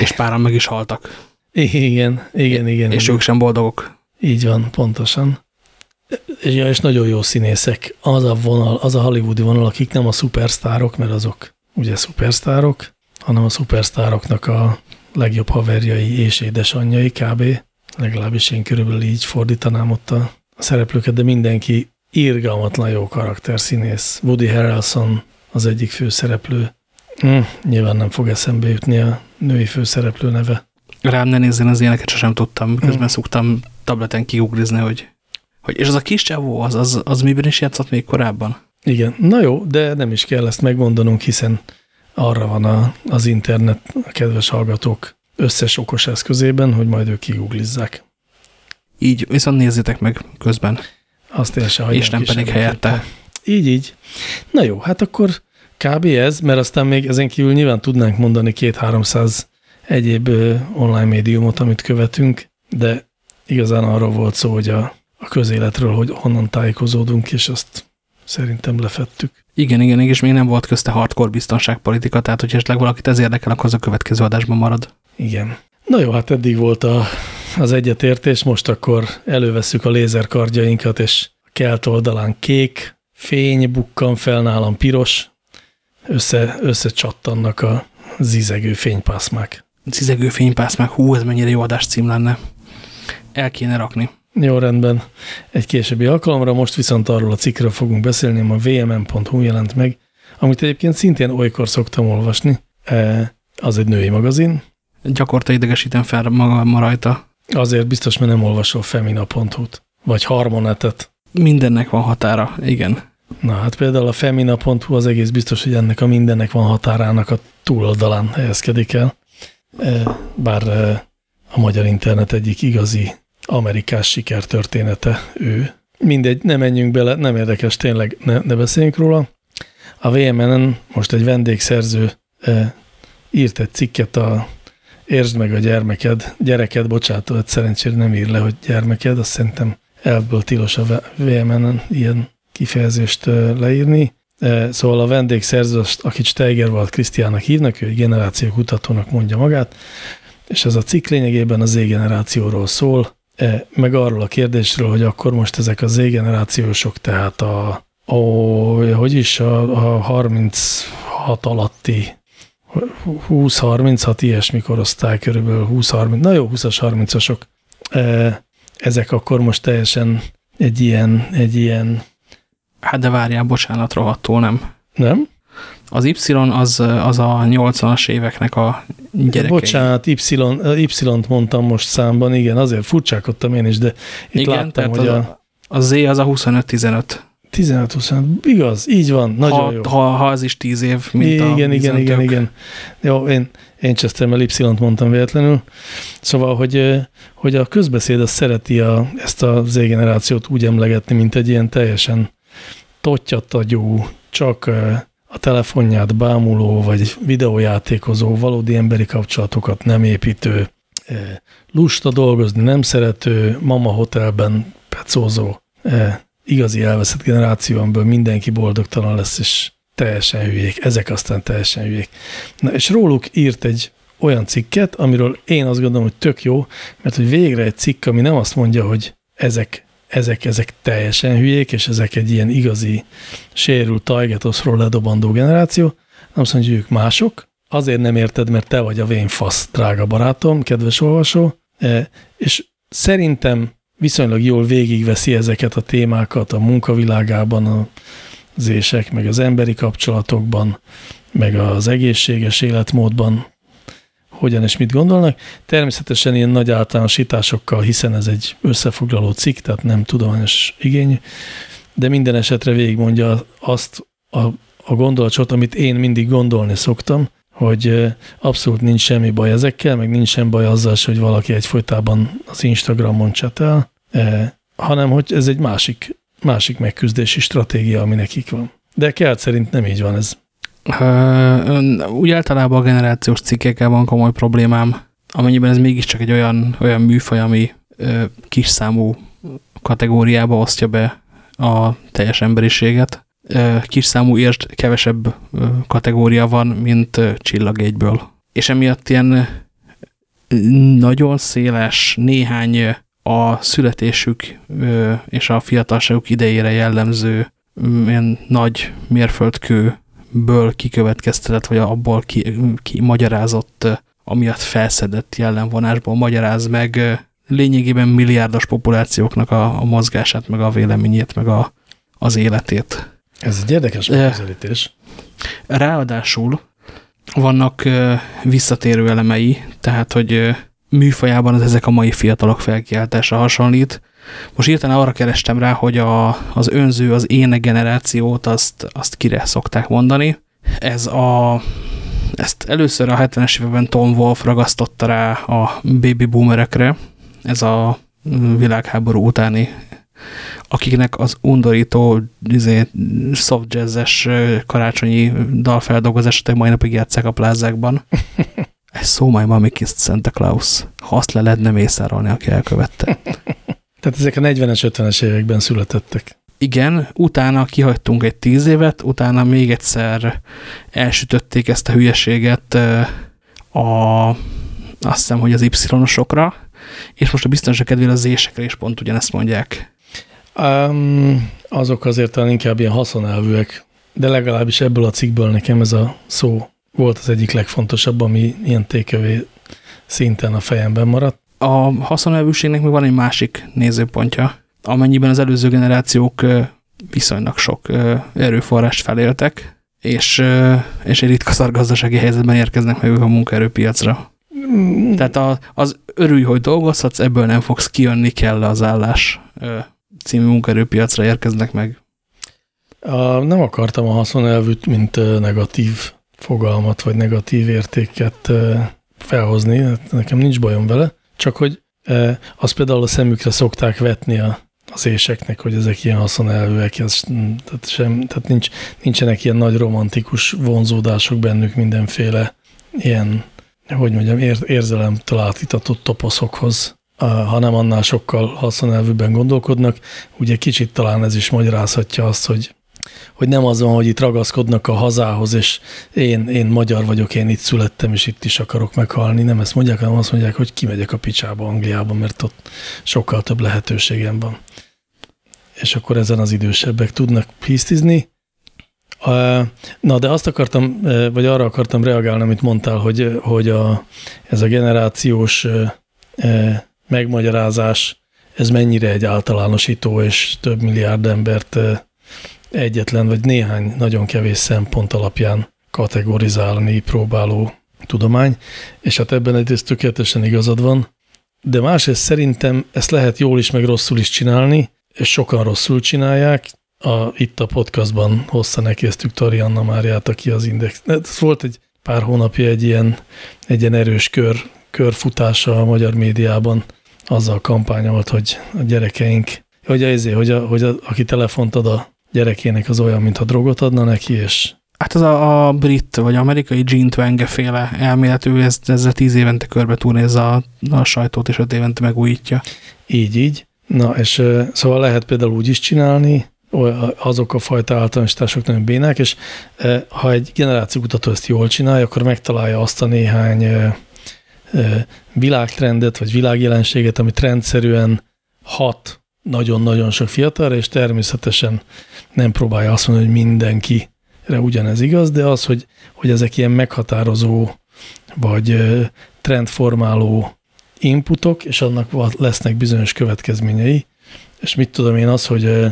És páran meg is haltak. Igen, igen, igen. És igen. ők sem boldogok. Így van, pontosan. És, és nagyon jó színészek. Az a vonal, az a hollywoodi vonal, akik nem a szupersztárok, mert azok ugye szupersztárok, hanem a szupersztároknak a legjobb haverjai és édesanyjai kb. Legalábbis én körülbelül így fordítanám ott a, a szereplőket, de mindenki irgalmatlan jó karakterszínész. Woody Harrelson az egyik főszereplő. Hm, nyilván nem fog eszembe jutni a női főszereplő neve. Rám ne nézzen az ilyeneket, sosem tudtam. Közben hm. szoktam tableten kiuglizni, hogy hogy, és az a kis csávó, az, az, az miben is játszott még korábban? Igen, na jó, de nem is kell ezt megmondanunk, hiszen arra van a, az internet a kedves hallgatók összes okos eszközében, hogy majd ők kiguglizzák. Így, viszont nézzétek meg közben. Azt én sem És nem pedig helyette. Így, így. Na jó, hát akkor kb. ez, mert aztán még ezen kívül nyilván tudnánk mondani két-háromszáz egyéb online médiumot, amit követünk, de igazán arról volt szó, hogy a a közéletről, hogy honnan tájékozódunk, és azt szerintem lefettük. Igen, igen, és még nem volt közte hardcore biztonságpolitika, tehát hogy esetleg valakit ez érdekel, akkor az a következő adásban marad. Igen. Na jó, hát eddig volt a, az egyetértés, most akkor elővesszük a lézerkardjainkat, és kelt oldalán kék, fény bukkan fel nálam piros, össze, összecsattannak a zizegő fénypászmák. Zizegő fénypászmák, hú, ez mennyire jó adás cím lenne. El kéne rakni. Jó, rendben. Egy későbbi alkalomra, most viszont arról a cikkről fogunk beszélni, a vmm.hu jelent meg, amit egyébként szintén olykor szoktam olvasni. E, az egy női magazin. Gyakorta idegesítem fel magam rajta. Azért biztos, mert nem olvasol femina.hu-t, vagy harmonetet. Mindennek van határa, igen. Na hát például a femina.hu az egész biztos, hogy ennek a mindennek van határának a túloldalán helyezkedik el. E, bár e, a magyar internet egyik igazi amerikás sikertörténete ő. Mindegy, nem menjünk bele, nem érdekes, tényleg ne, ne beszéljünk róla. A VMN-en most egy vendégszerző e, írt egy cikket a Értsd meg a gyermeked, gyereked, bocsánat, szerencsére nem ír le, hogy gyermeked, azt szerintem elből tilos a VMN-en ilyen kifejezést leírni. Szóval a vendégszerző, akit Steigerwald Krisztiának hívnak, ő egy generációkutatónak mondja magát, és ez a cikk lényegében az Z-generációról szól, meg arról a kérdésről, hogy akkor most ezek a Z-generációsok, tehát a, a hogy is, a, a 36 alatti 20-36 ilyesmi korosztály, körülbelül 20-30, na jó, 20-as, 30-asok, e, ezek akkor most teljesen egy ilyen, egy ilyen... Hát de várjál, bocsánat, rohadtul nem. Nem? Az Y az, az a 80-as éveknek a gyerekei. Bocsánat, Y-t mondtam most számban, igen, azért furcsákodtam én is, de itt igen, láttam, hogy a, a... A Z az a 25-15. 15-25, igaz, így van, nagyon ha, jó. Ha, ha az is 10 év, mint igen, a Igen, igen, igen, igen. Jó, én, én csesztem el Y-t mondtam véletlenül. Szóval, hogy, hogy a közbeszéd az szereti a, ezt a Z-generációt úgy emlegetni, mint egy ilyen teljesen tottyattagyú, csak a telefonját bámuló vagy videójátékozó, valódi emberi kapcsolatokat nem építő, lusta dolgozni nem szerető, mama hotelben pecózó, igazi elveszett generáció, amiből mindenki boldogtalan lesz, és teljesen hülyék. Ezek aztán teljesen hülyék. Na, és róluk írt egy olyan cikket, amiről én azt gondolom, hogy tök jó, mert hogy végre egy cikk, ami nem azt mondja, hogy ezek, ezek, ezek teljesen hülyék, és ezek egy ilyen igazi sérült tajgetoszról ledobandó generáció, nem azt mondja, hogy ők mások, azért nem érted, mert te vagy a vénfasz, drága barátom, kedves olvasó, e, és szerintem viszonylag jól végigveszi ezeket a témákat a munkavilágában, az ések, meg az emberi kapcsolatokban, meg az egészséges életmódban, hogyan és mit gondolnak. Természetesen ilyen nagy általánosításokkal, hiszen ez egy összefoglaló cikk, tehát nem tudományos igény, de minden esetre végigmondja azt a, a gondolatot, amit én mindig gondolni szoktam, hogy abszolút nincs semmi baj ezekkel, meg nincs sem baj azzal, hogy valaki egyfolytában az Instagramon csetel, hanem hogy ez egy másik, másik megküzdési stratégia, ami nekik van. De Kelt szerint nem így van ez. Úgy általában a generációs cikkekkel van komoly problémám, amennyiben ez mégiscsak egy olyan, olyan műfaj, ami kis számú kategóriába osztja be a teljes emberiséget. Kis számú ért kevesebb kategória van, mint csillagégyből. És emiatt ilyen nagyon széles, néhány a születésük és a fiatalságuk idejére jellemző ilyen nagy mérföldkő ből kikövetkeztetett, vagy abból ki, ki magyarázott, amiatt felszedett jellemvonásból magyaráz meg lényegében milliárdos populációknak a, a mozgását, meg a véleményét, meg a, az életét. Ez egy érdekes megközelítés. Ráadásul vannak visszatérő elemei, tehát, hogy műfajában az ezek a mai fiatalok felkiáltása hasonlít, most írtán arra kerestem rá, hogy a, az önző, az éne generációt azt, azt kire szokták mondani. Ez a, ezt először a 70-es években Tom Wolf ragasztotta rá a baby boomerekre, ez a világháború utáni, akiknek az undorító izé, soft jazzes karácsonyi dalfeldolgozását mai napig játszák a plázákban. Ez szó my mommy kissed Santa Claus. Ha azt le lehetne mészárolni, aki elkövette. Tehát ezek a 40-es, 50-es években születettek. Igen, utána kihagytunk egy tíz évet, utána még egyszer elsütötték ezt a hülyeséget a, azt hiszem, hogy az Y-osokra, és most a biztonság kedvére az ésekre is pont ugyanezt mondják. Um, azok azért talán inkább ilyen haszonelvűek, de legalábbis ebből a cikkből nekem ez a szó volt az egyik legfontosabb, ami ilyen tékövé szinten a fejemben maradt. A haszonelvűségnek még van egy másik nézőpontja, amennyiben az előző generációk viszonylag sok erőforrást feléltek, és, és egy ritka szargazdasági helyzetben érkeznek meg ők a munkaerőpiacra. Mm. Tehát a, az örülj, hogy dolgozhatsz, ebből nem fogsz kijönni kell az állás című munkaerőpiacra érkeznek meg. A, nem akartam a haszonelvűt, mint negatív fogalmat, vagy negatív értéket felhozni, hát nekem nincs bajom vele, csak hogy azt például a szemükre szokták vetni a, az éseknek, hogy ezek ilyen haszonelvűek, ez, tehát, sem, tehát nincs, nincsenek ilyen nagy romantikus vonzódások bennük mindenféle ilyen, hogy mondjam, ér, érzelemtől átítatott toposzokhoz, hanem annál sokkal haszonelvűbben gondolkodnak. Ugye kicsit talán ez is magyarázhatja azt, hogy hogy nem az van, hogy itt ragaszkodnak a hazához, és én, én magyar vagyok, én itt születtem, és itt is akarok meghalni. Nem ezt mondják, hanem azt mondják, hogy kimegyek a picsába Angliába, mert ott sokkal több lehetőségem van. És akkor ezen az idősebbek tudnak hisztizni. Na, de azt akartam, vagy arra akartam reagálni, amit mondtál, hogy, hogy a, ez a generációs megmagyarázás, ez mennyire egy általánosító, és több milliárd embert egyetlen vagy néhány nagyon kevés szempont alapján kategorizálni próbáló tudomány, és hát ebben egyrészt tökéletesen igazad van, de másrészt szerintem ezt lehet jól is, meg rosszul is csinálni, és sokan rosszul csinálják. A, itt a podcastban hosszan nekéztük Tari Anna Máriát, aki az Index. Ez volt egy pár hónapja egy ilyen, egy ilyen erős kör, körfutása a magyar médiában, azzal kampányolt, hogy a gyerekeink, hogy, ezért, hogy, a, hogy a, aki telefont ad a gyerekének az olyan, mintha drogot adna neki, és... Hát az a, a brit vagy amerikai Gene Twenge féle elméletű, ez, ezzel tíz évente körbe túlnézze a, a sajtót, és öt évente megújítja. Így, így. Na, és szóval lehet például úgy is csinálni, azok a fajta általánosítások nagyon bénák, és ha egy generációkutató ezt jól csinálja, akkor megtalálja azt a néhány világtrendet, vagy világjelenséget, ami rendszerűen hat nagyon-nagyon sok fiatalra, és természetesen nem próbálja azt mondani, hogy mindenkire ugyanez igaz, de az, hogy, hogy ezek ilyen meghatározó, vagy trendformáló inputok, és annak lesznek bizonyos következményei, és mit tudom én az, hogy,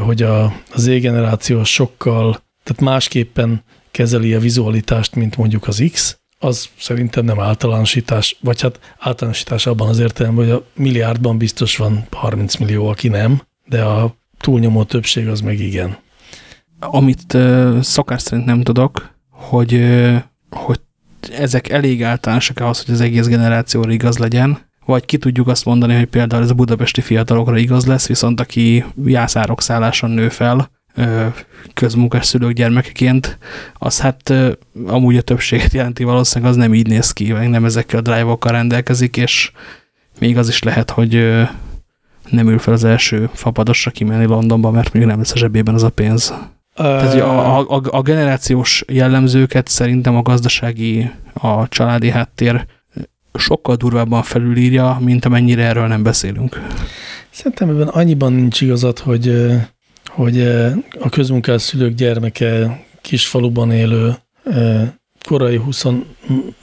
hogy a, a Z-generáció sokkal, tehát másképpen kezeli a vizualitást, mint mondjuk az X, az szerintem nem általánosítás, vagy hát általánosítás abban az értelemben, hogy a milliárdban biztos van 30 millió, aki nem, de a túlnyomó többség az meg igen. Amit uh, szokás szerint nem tudok, hogy, uh, hogy ezek elég általánosak ahhoz, hogy az egész generációra igaz legyen, vagy ki tudjuk azt mondani, hogy például ez a budapesti fiatalokra igaz lesz, viszont aki jászárok szálláson nő fel, közmunkás szülők gyermekeként, az hát amúgy a többséget jelenti valószínűleg, az nem így néz ki, meg nem ezekkel a drive-okkal rendelkezik, és még az is lehet, hogy nem ül fel az első fapadosra kimenni Londonba, mert még nem lesz a zsebében az a pénz. Uh, Tehát a, a, a generációs jellemzőket szerintem a gazdasági, a családi háttér sokkal durvábban felülírja, mint amennyire erről nem beszélünk. Szerintem ebben annyiban nincs igazat, hogy, hogy a közmunkás szülők gyermeke kisfaluban élő, korai 20,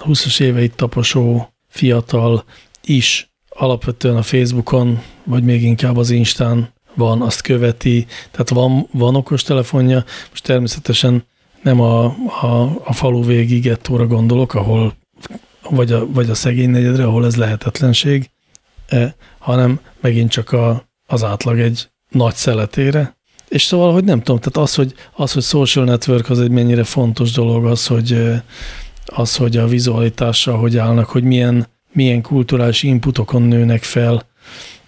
20-as éveit taposó fiatal is alapvetően a Facebookon, vagy még inkább az Instán van, azt követi, tehát van, van okos telefonja, most természetesen nem a, a, a falu végi gettóra gondolok, ahol vagy a, vagy a szegény negyedre, ahol ez lehetetlenség, e, hanem megint csak a, az átlag egy nagy szeletére. És szóval, hogy nem tudom, tehát az, hogy, az, hogy social network az egy mennyire fontos dolog, az, hogy, az, hogy a vizualitással hogy állnak, hogy milyen, milyen kulturális inputokon nőnek fel,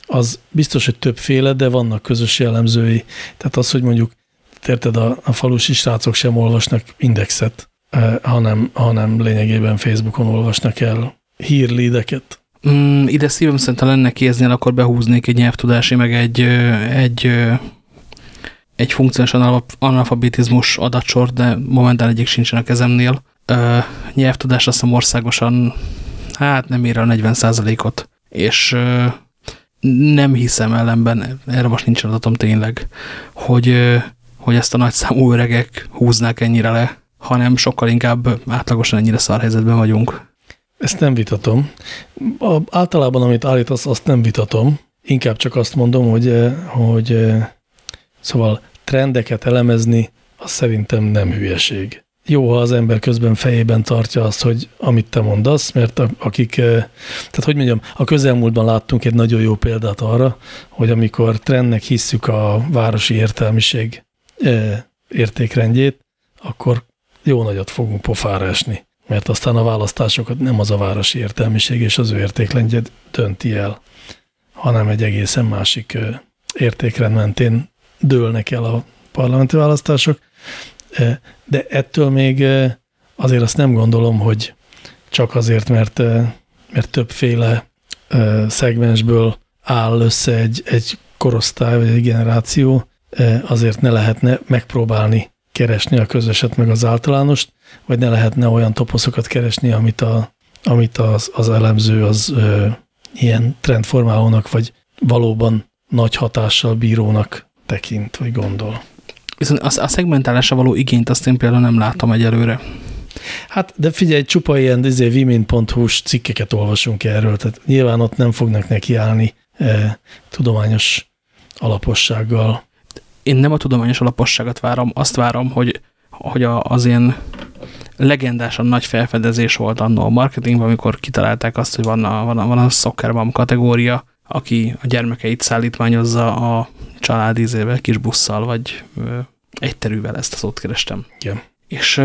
az biztos, hogy többféle, de vannak közös jellemzői. Tehát az, hogy mondjuk, érted, a, a falusi srácok sem olvasnak indexet, hanem, hanem lényegében Facebookon olvasnak el hírlídeket. Mm, ide szívem szerint, ha lenne kéznél, akkor behúznék egy nyelvtudási, meg egy, egy, egy funkciós analfabetizmus adatsor, de momentán egyik sincsen a kezemnél. Nyelvtudás azt hiszem országosan, hát nem ér a 40% ot és nem hiszem ellenben, erre most nincs adatom tényleg, hogy, hogy ezt a nagyszámú öregek húznák ennyire le hanem sokkal inkább átlagosan ennyire szar helyzetben vagyunk. Ezt nem vitatom. A, általában, amit állítasz, azt nem vitatom. Inkább csak azt mondom, hogy, hogy szóval trendeket elemezni, az szerintem nem hülyeség. Jó, ha az ember közben fejében tartja azt, hogy amit te mondasz, mert akik, eh, tehát hogy mondjam, a közelmúltban láttunk egy nagyon jó példát arra, hogy amikor trendnek hisszük a városi értelmiség értékrendjét, akkor jó nagyot fogunk pofára esni, mert aztán a választásokat nem az a városi értelmiség és az ő értéklendje dönti el, hanem egy egészen másik értékrend mentén dőlnek el a parlamenti választások, de ettől még azért azt nem gondolom, hogy csak azért, mert, mert többféle szegmensből áll össze egy, egy korosztály vagy egy generáció, azért ne lehetne megpróbálni keresni a közöset meg az általánost, vagy ne lehetne olyan toposzokat keresni, amit, a, amit az, az elemző az ö, ilyen trendformálónak, vagy valóban nagy hatással bírónak tekint, vagy gondol. Viszont a, a szegmentálásra való igényt azt én például nem látom egyelőre. Hát, de figyelj, csupa ilyen izé, vimin.hu-s cikkeket olvasunk erről, tehát nyilván ott nem fognak nekiállni e, tudományos alapossággal én nem a tudományos alaposságot várom, azt várom, hogy, hogy a, az ilyen legendásan nagy felfedezés volt annó a marketingben, amikor kitalálták azt, hogy van a, van a, van a soccer kategória, aki a gyermekeit szállítmányozza a család ízével, kis busszal, vagy egyterűvel, ezt az ott kerestem. Igen. És,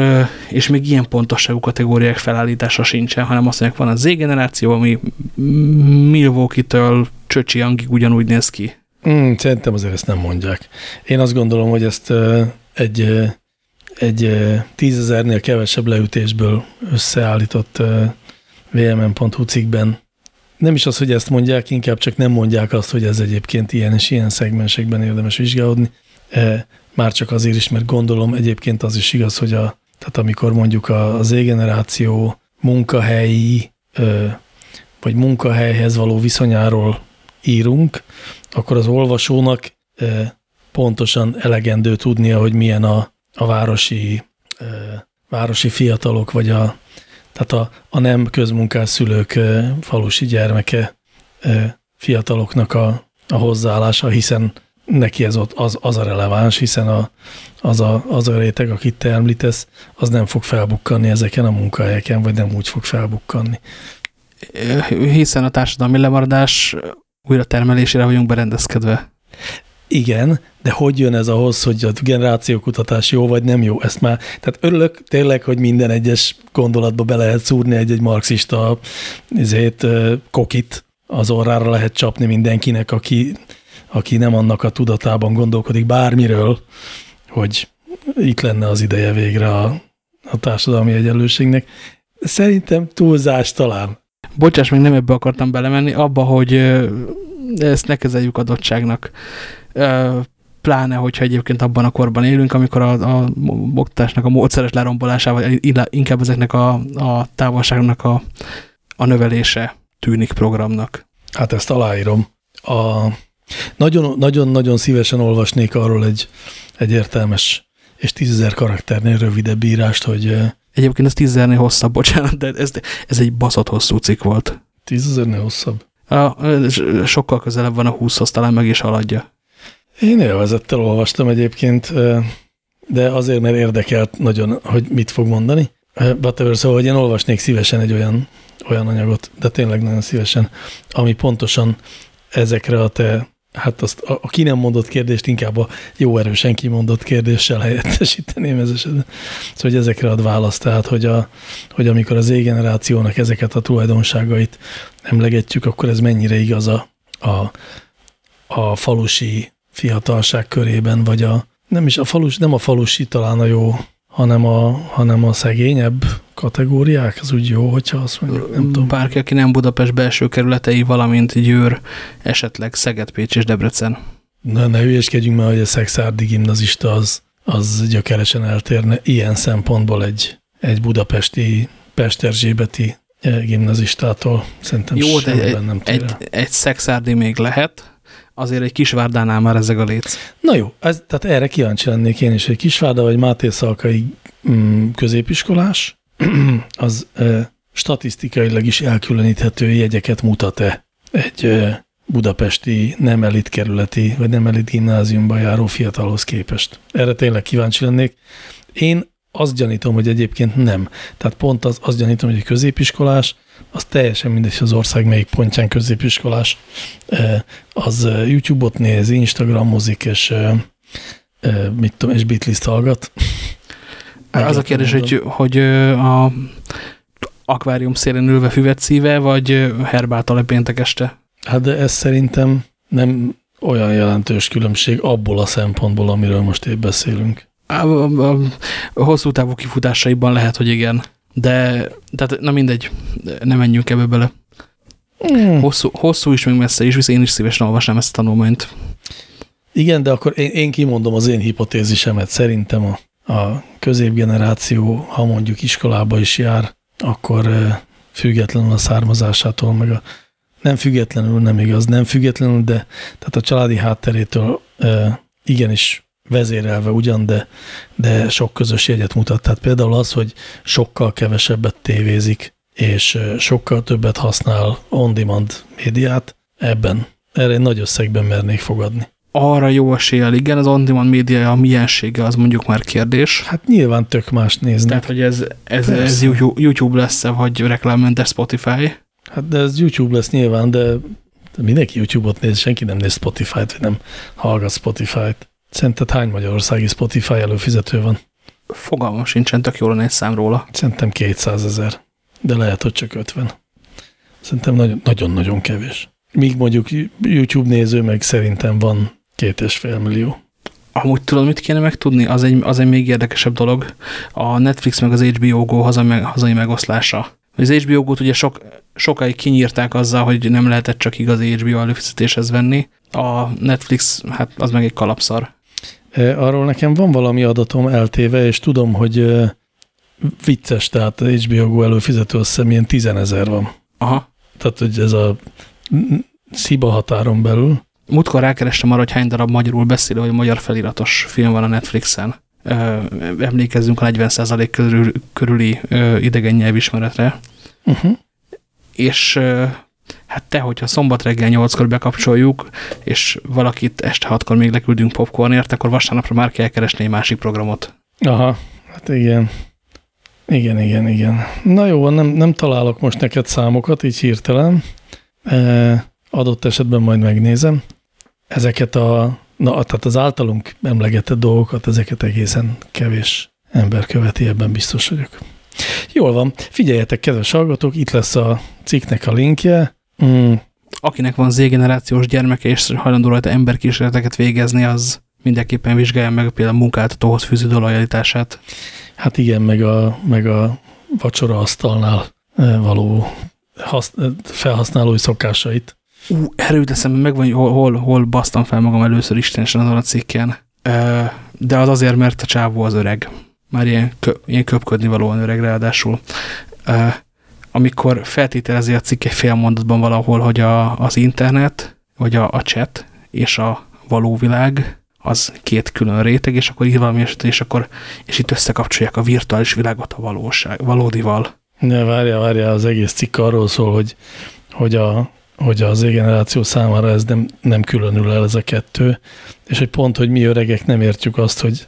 és még ilyen pontosságú kategóriák felállítása sincsen, hanem azt mondják, van a Z-generáció, ami Milwaukee-től Csöcsi ugyanúgy néz ki, Mm, szerintem azért ezt nem mondják. Én azt gondolom, hogy ezt egy, egy tízezernél kevesebb leütésből összeállított vmn.hu cikkben nem is az, hogy ezt mondják, inkább csak nem mondják azt, hogy ez egyébként ilyen és ilyen szegmensekben érdemes vizsgálódni. Már csak azért is, mert gondolom egyébként az is igaz, hogy a, tehát amikor mondjuk a, az Z-generáció munkahelyi vagy munkahelyhez való viszonyáról írunk, akkor az olvasónak pontosan elegendő tudnia, hogy milyen a, a városi, városi fiatalok, vagy a, tehát a, a nem közmunkás szülők falusi gyermeke fiataloknak a, a hozzáállása, hiszen neki ez ott az, az a releváns, hiszen a, az, a, az a réteg, akit te említesz, az nem fog felbukkanni ezeken a munkahelyeken, vagy nem úgy fog felbukkanni. Hiszen a társadalmi lemaradás újra termelésére vagyunk berendezkedve. Igen, de hogy jön ez ahhoz, hogy a generációkutatás jó vagy nem jó? Ezt már, tehát örülök tényleg, hogy minden egyes gondolatba be lehet szúrni egy-egy marxista ezért, kokit, az orrára lehet csapni mindenkinek, aki, aki nem annak a tudatában gondolkodik bármiről, hogy itt lenne az ideje végre a, a társadalmi egyenlőségnek. Szerintem túlzás talán. Bocsáss, még nem ebbe akartam belemenni, abba, hogy ezt ne kezeljük adottságnak. Pláne, hogyha egyébként abban a korban élünk, amikor a, a oktatásnak a módszeres lerombolásával, inkább ezeknek a, a távolságnak a, a növelése tűnik programnak. Hát ezt aláírom. A nagyon-nagyon szívesen olvasnék arról egy, egy értelmes és tízezer karakternél rövidebb írást, hogy... Egyébként ez tízezernél hosszabb, bocsánat, de ez, ez egy baszott hosszú cikk volt. Tízezernél hosszabb? A, sokkal közelebb van a 20-hoz, talán meg is haladja. Én élvezettel olvastam egyébként, de azért, mert érdekelt nagyon, hogy mit fog mondani. Whatever, szóval, hogy én olvasnék szívesen egy olyan, olyan anyagot, de tényleg nagyon szívesen, ami pontosan ezekre a te, hát azt a, a ki nem mondott kérdést inkább a jó erősen kimondott kérdéssel helyettesíteném ez esetben. Szóval, hogy ezekre ad választ, tehát, hogy, a, hogy amikor az Z-generációnak ezeket a tulajdonságait emlegetjük, akkor ez mennyire igaz a, a, a falusi fiatalság körében, vagy a, nem is a falus, nem a falusi talán a jó, hanem a, hanem a szegényebb kategóriák, az úgy jó, hogyha azt mondjuk, nem tudom. Bárki, aki nem Budapest belső kerületei, valamint Győr, esetleg Szeged, Pécs és Debrecen. Na, ne hülyeskedjünk már, hogy a szexárdi gimnazista az, az gyökeresen eltérne ilyen szempontból egy, egy budapesti, pesterzsébeti eh, gimnazistától. Szerintem Jó, de egy, nem egy, egy szexárdi még lehet, azért egy Kisvárdánál már ezek a léc. Na jó, ez, tehát erre kíváncsi lennék én is, hogy Kisvárda vagy Máté Szalkai mm, középiskolás, az e, statisztikailag is elkülöníthető jegyeket mutat-e egy e, budapesti nem elit kerületi, vagy nem elit gimnáziumban járó fiatalhoz képest. Erre tényleg kíváncsi lennék. Én azt gyanítom, hogy egyébként nem. Tehát pont az, azt gyanítom, hogy egy középiskolás, az teljesen mindegy, az ország melyik pontján középiskolás, az YouTube-ot néz, Instagramozik, és mit tudom, és beatlist hallgat. Az a kérdés, hogy, hogy a akvárium szélén ülve füvet szíve, vagy herbáltal a péntek este? Hát de ez szerintem nem olyan jelentős különbség abból a szempontból, amiről most épp beszélünk. A, a, a hosszú távú kifutásaiban lehet, hogy igen. De, tehát na mindegy, nem menjünk ebbe bele. Mm. Hosszú, hosszú is, még messze is, viszont én is szívesen olvasnám ezt a tanulmányt. Igen, de akkor én, én kimondom az én hipotézisemet. Szerintem a, a középgeneráció, ha mondjuk iskolába is jár, akkor függetlenül a származásától, meg a nem függetlenül, nem igaz, nem függetlenül, de tehát a családi hátterétől igenis vezérelve ugyan, de, de sok közös jegyet mutat. Tehát például az, hogy sokkal kevesebbet tévézik, és sokkal többet használ on-demand médiát, ebben, erre egy nagy összegben mernék fogadni. Arra jó eséllyel, igen, az on-demand média a miensége, az mondjuk már kérdés. Hát nyilván tök más néznek. Tehát, hogy ez, ez, ez YouTube lesz-e, vagy reklámmentes Spotify? Hát de ez YouTube lesz nyilván, de mindenki YouTube-ot néz, senki nem néz Spotify-t, vagy nem hallgat Spotify-t. Szerinted hány magyarországi Spotify előfizető van? Fogalmam sincsen, tök jól néz szám róla. Szerintem 200 ezer, de lehet, hogy csak 50. Szerintem nagyon-nagyon kevés. Míg mondjuk YouTube néző meg szerintem van két és fél millió. Amúgy tudod, mit kéne megtudni? Az egy, az egy még érdekesebb dolog. A Netflix meg az HBO Go hazai, hazai megoszlása. Az HBO Go-t ugye sok, sokáig kinyírták azzal, hogy nem lehetett csak igazi HBO előfizetéshez venni. A Netflix, hát az meg egy kalapszar. Arról nekem van valami adatom eltéve, és tudom, hogy vicces, tehát HBO Go előfizető azt hiszem ilyen 10 ezer van. Aha. tehát hogy ez a sziba határon belül. Múltkor rákerestem arra, hogy hány darab magyarul beszélő, vagy magyar feliratos film van a Netflixen. Emlékezzünk a 40% körül, körüli idegen nyelvismeretre. Uh -huh. És hát te, hogyha szombat reggel 8-kor bekapcsoljuk, és valakit este 6-kor még leküldünk popcornért, akkor vasárnapra már kell keresni egy másik programot. Aha, hát igen. Igen, igen, igen. Na jó, nem, nem találok most neked számokat, így hirtelen. E, adott esetben majd megnézem. Ezeket a, na, tehát az általunk emlegetett dolgokat, ezeket egészen kevés ember követi, ebben biztos vagyok. Jól van, figyeljetek, kedves hallgatók, itt lesz a cikknek a linkje. Mm. Akinek van Z-generációs gyermeke, és hajlandó rajta emberkísérleteket végezni, az mindenképpen vizsgálja meg például a munkáltatóhoz fűződő lojalitását. Hát igen, meg a, meg a vacsora asztalnál e, való hasz, e, felhasználói szokásait. Ú, erőt eszembe meg van, hol, hol, hol basztam fel magam először istenesen azon a cikken. E, de az azért, mert a csávó az öreg. Már ilyen, kö, ilyen köpködni valóan öreg ráadásul. Amikor feltételezi a cikk egy fél mondatban valahol, hogy a, az internet, vagy a, a chat és a való világ az két külön réteg, és akkor ír valami eset, és akkor és itt összekapcsolják a virtuális világot a valóság, valódival. Ne, várja, várja, az egész cikk arról szól, hogy, hogy, a, hogy az generáció számára ez nem, nem különül el ez a kettő, és hogy pont, hogy mi öregek nem értjük azt, hogy,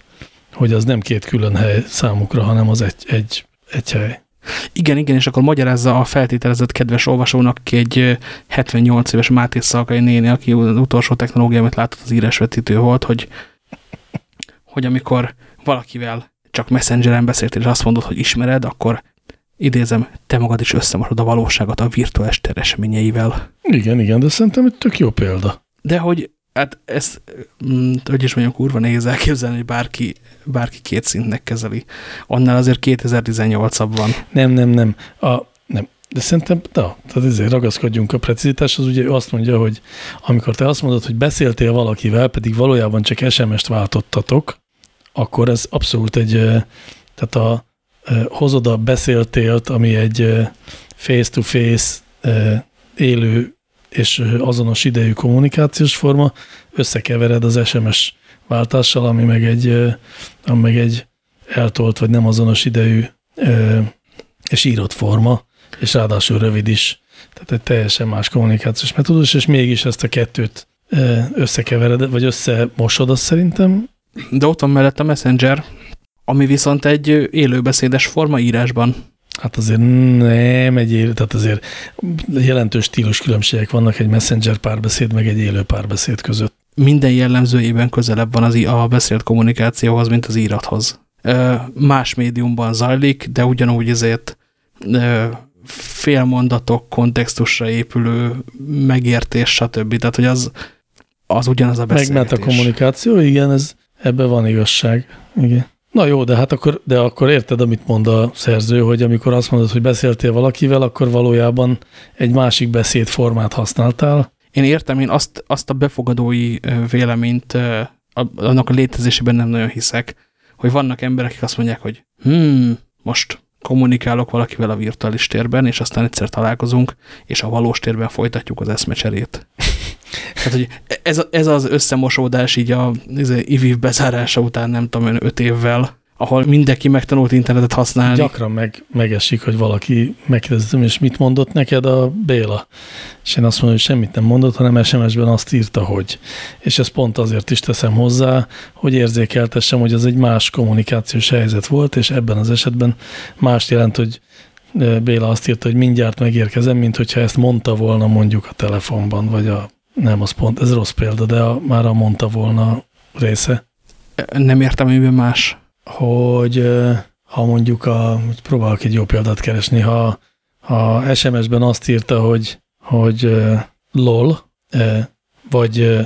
hogy az nem két külön hely számukra, hanem az egy, egy, egy hely. Igen, igen, és akkor magyarázza a feltételezett kedves olvasónak, aki egy 78 éves Máté Szalkai néni, aki az utolsó technológiámat látott az írásvetítő volt, hogy, hogy amikor valakivel csak messengeren beszélt, és azt mondod, hogy ismered, akkor idézem, te magad is összemosod a valóságot a virtuális teresményeivel. Igen, igen, de szerintem egy tök jó példa. De hogy Hát ezt, mm, hogy is mondjam, kurva nehéz elképzelni, hogy bárki, bárki két szintnek kezeli. Annál azért 2018-abb van. Nem, nem, nem. A, nem. De szerintem, na, tehát ezért ragaszkodjunk a precizitáshoz. Ugye ő azt mondja, hogy amikor te azt mondod, hogy beszéltél valakivel, pedig valójában csak SMS-t váltottatok, akkor ez abszolút egy, tehát a hozod a beszéltélt, ami egy face-to-face -face, élő és azonos idejű kommunikációs forma, összekevered az SMS váltással, ami meg egy, ami meg egy eltolt vagy nem azonos idejű és írott forma, és ráadásul rövid is. Tehát egy teljesen más kommunikációs metódus, és mégis ezt a kettőt összekevered, vagy összemosod, azt szerintem. De ott van mellett a Messenger, ami viszont egy élőbeszédes forma írásban. Hát azért nem egy élő, tehát azért jelentős stílus különbségek vannak egy messenger párbeszéd, meg egy élő párbeszéd között. Minden jellemzőjében közelebb van az a beszélt kommunikációhoz, mint az írathoz. Más médiumban zajlik, de ugyanúgy ezért félmondatok, kontextusra épülő megértés, stb. Tehát, hogy az, az ugyanaz a beszélgetés. Megment a kommunikáció, igen, ez, ebben van igazság. Igen. Na jó, de hát akkor, de akkor érted, amit mond a szerző, hogy amikor azt mondod, hogy beszéltél valakivel, akkor valójában egy másik beszédformát használtál. Én értem, én azt, azt a befogadói véleményt, annak a létezésében nem nagyon hiszek, hogy vannak emberek, akik azt mondják, hogy hmm, most kommunikálok valakivel a virtuális térben, és aztán egyszer találkozunk, és a valós térben folytatjuk az eszmecserét. Tehát, hogy ez, ez az összemosódás így a IVIV bezárása után nem tudom, öt évvel, ahol mindenki megtanult internetet használni. Gyakran meg, megesik, hogy valaki megkérdezem, és mit mondott neked a Béla? És én azt mondom, hogy semmit nem mondott, hanem SMS-ben azt írta, hogy. És ezt pont azért is teszem hozzá, hogy érzékeltessem, hogy az egy más kommunikációs helyzet volt, és ebben az esetben mást jelent, hogy Béla azt írta, hogy mindjárt megérkezem, mint hogyha ezt mondta volna mondjuk a telefonban, vagy a nem, az pont, ez rossz példa, de a, már a mondta volna része. Nem értem, hogy más. Hogy ha mondjuk, a, próbálok egy jó példát keresni, ha, ha SMS-ben azt írta, hogy, hogy lol, vagy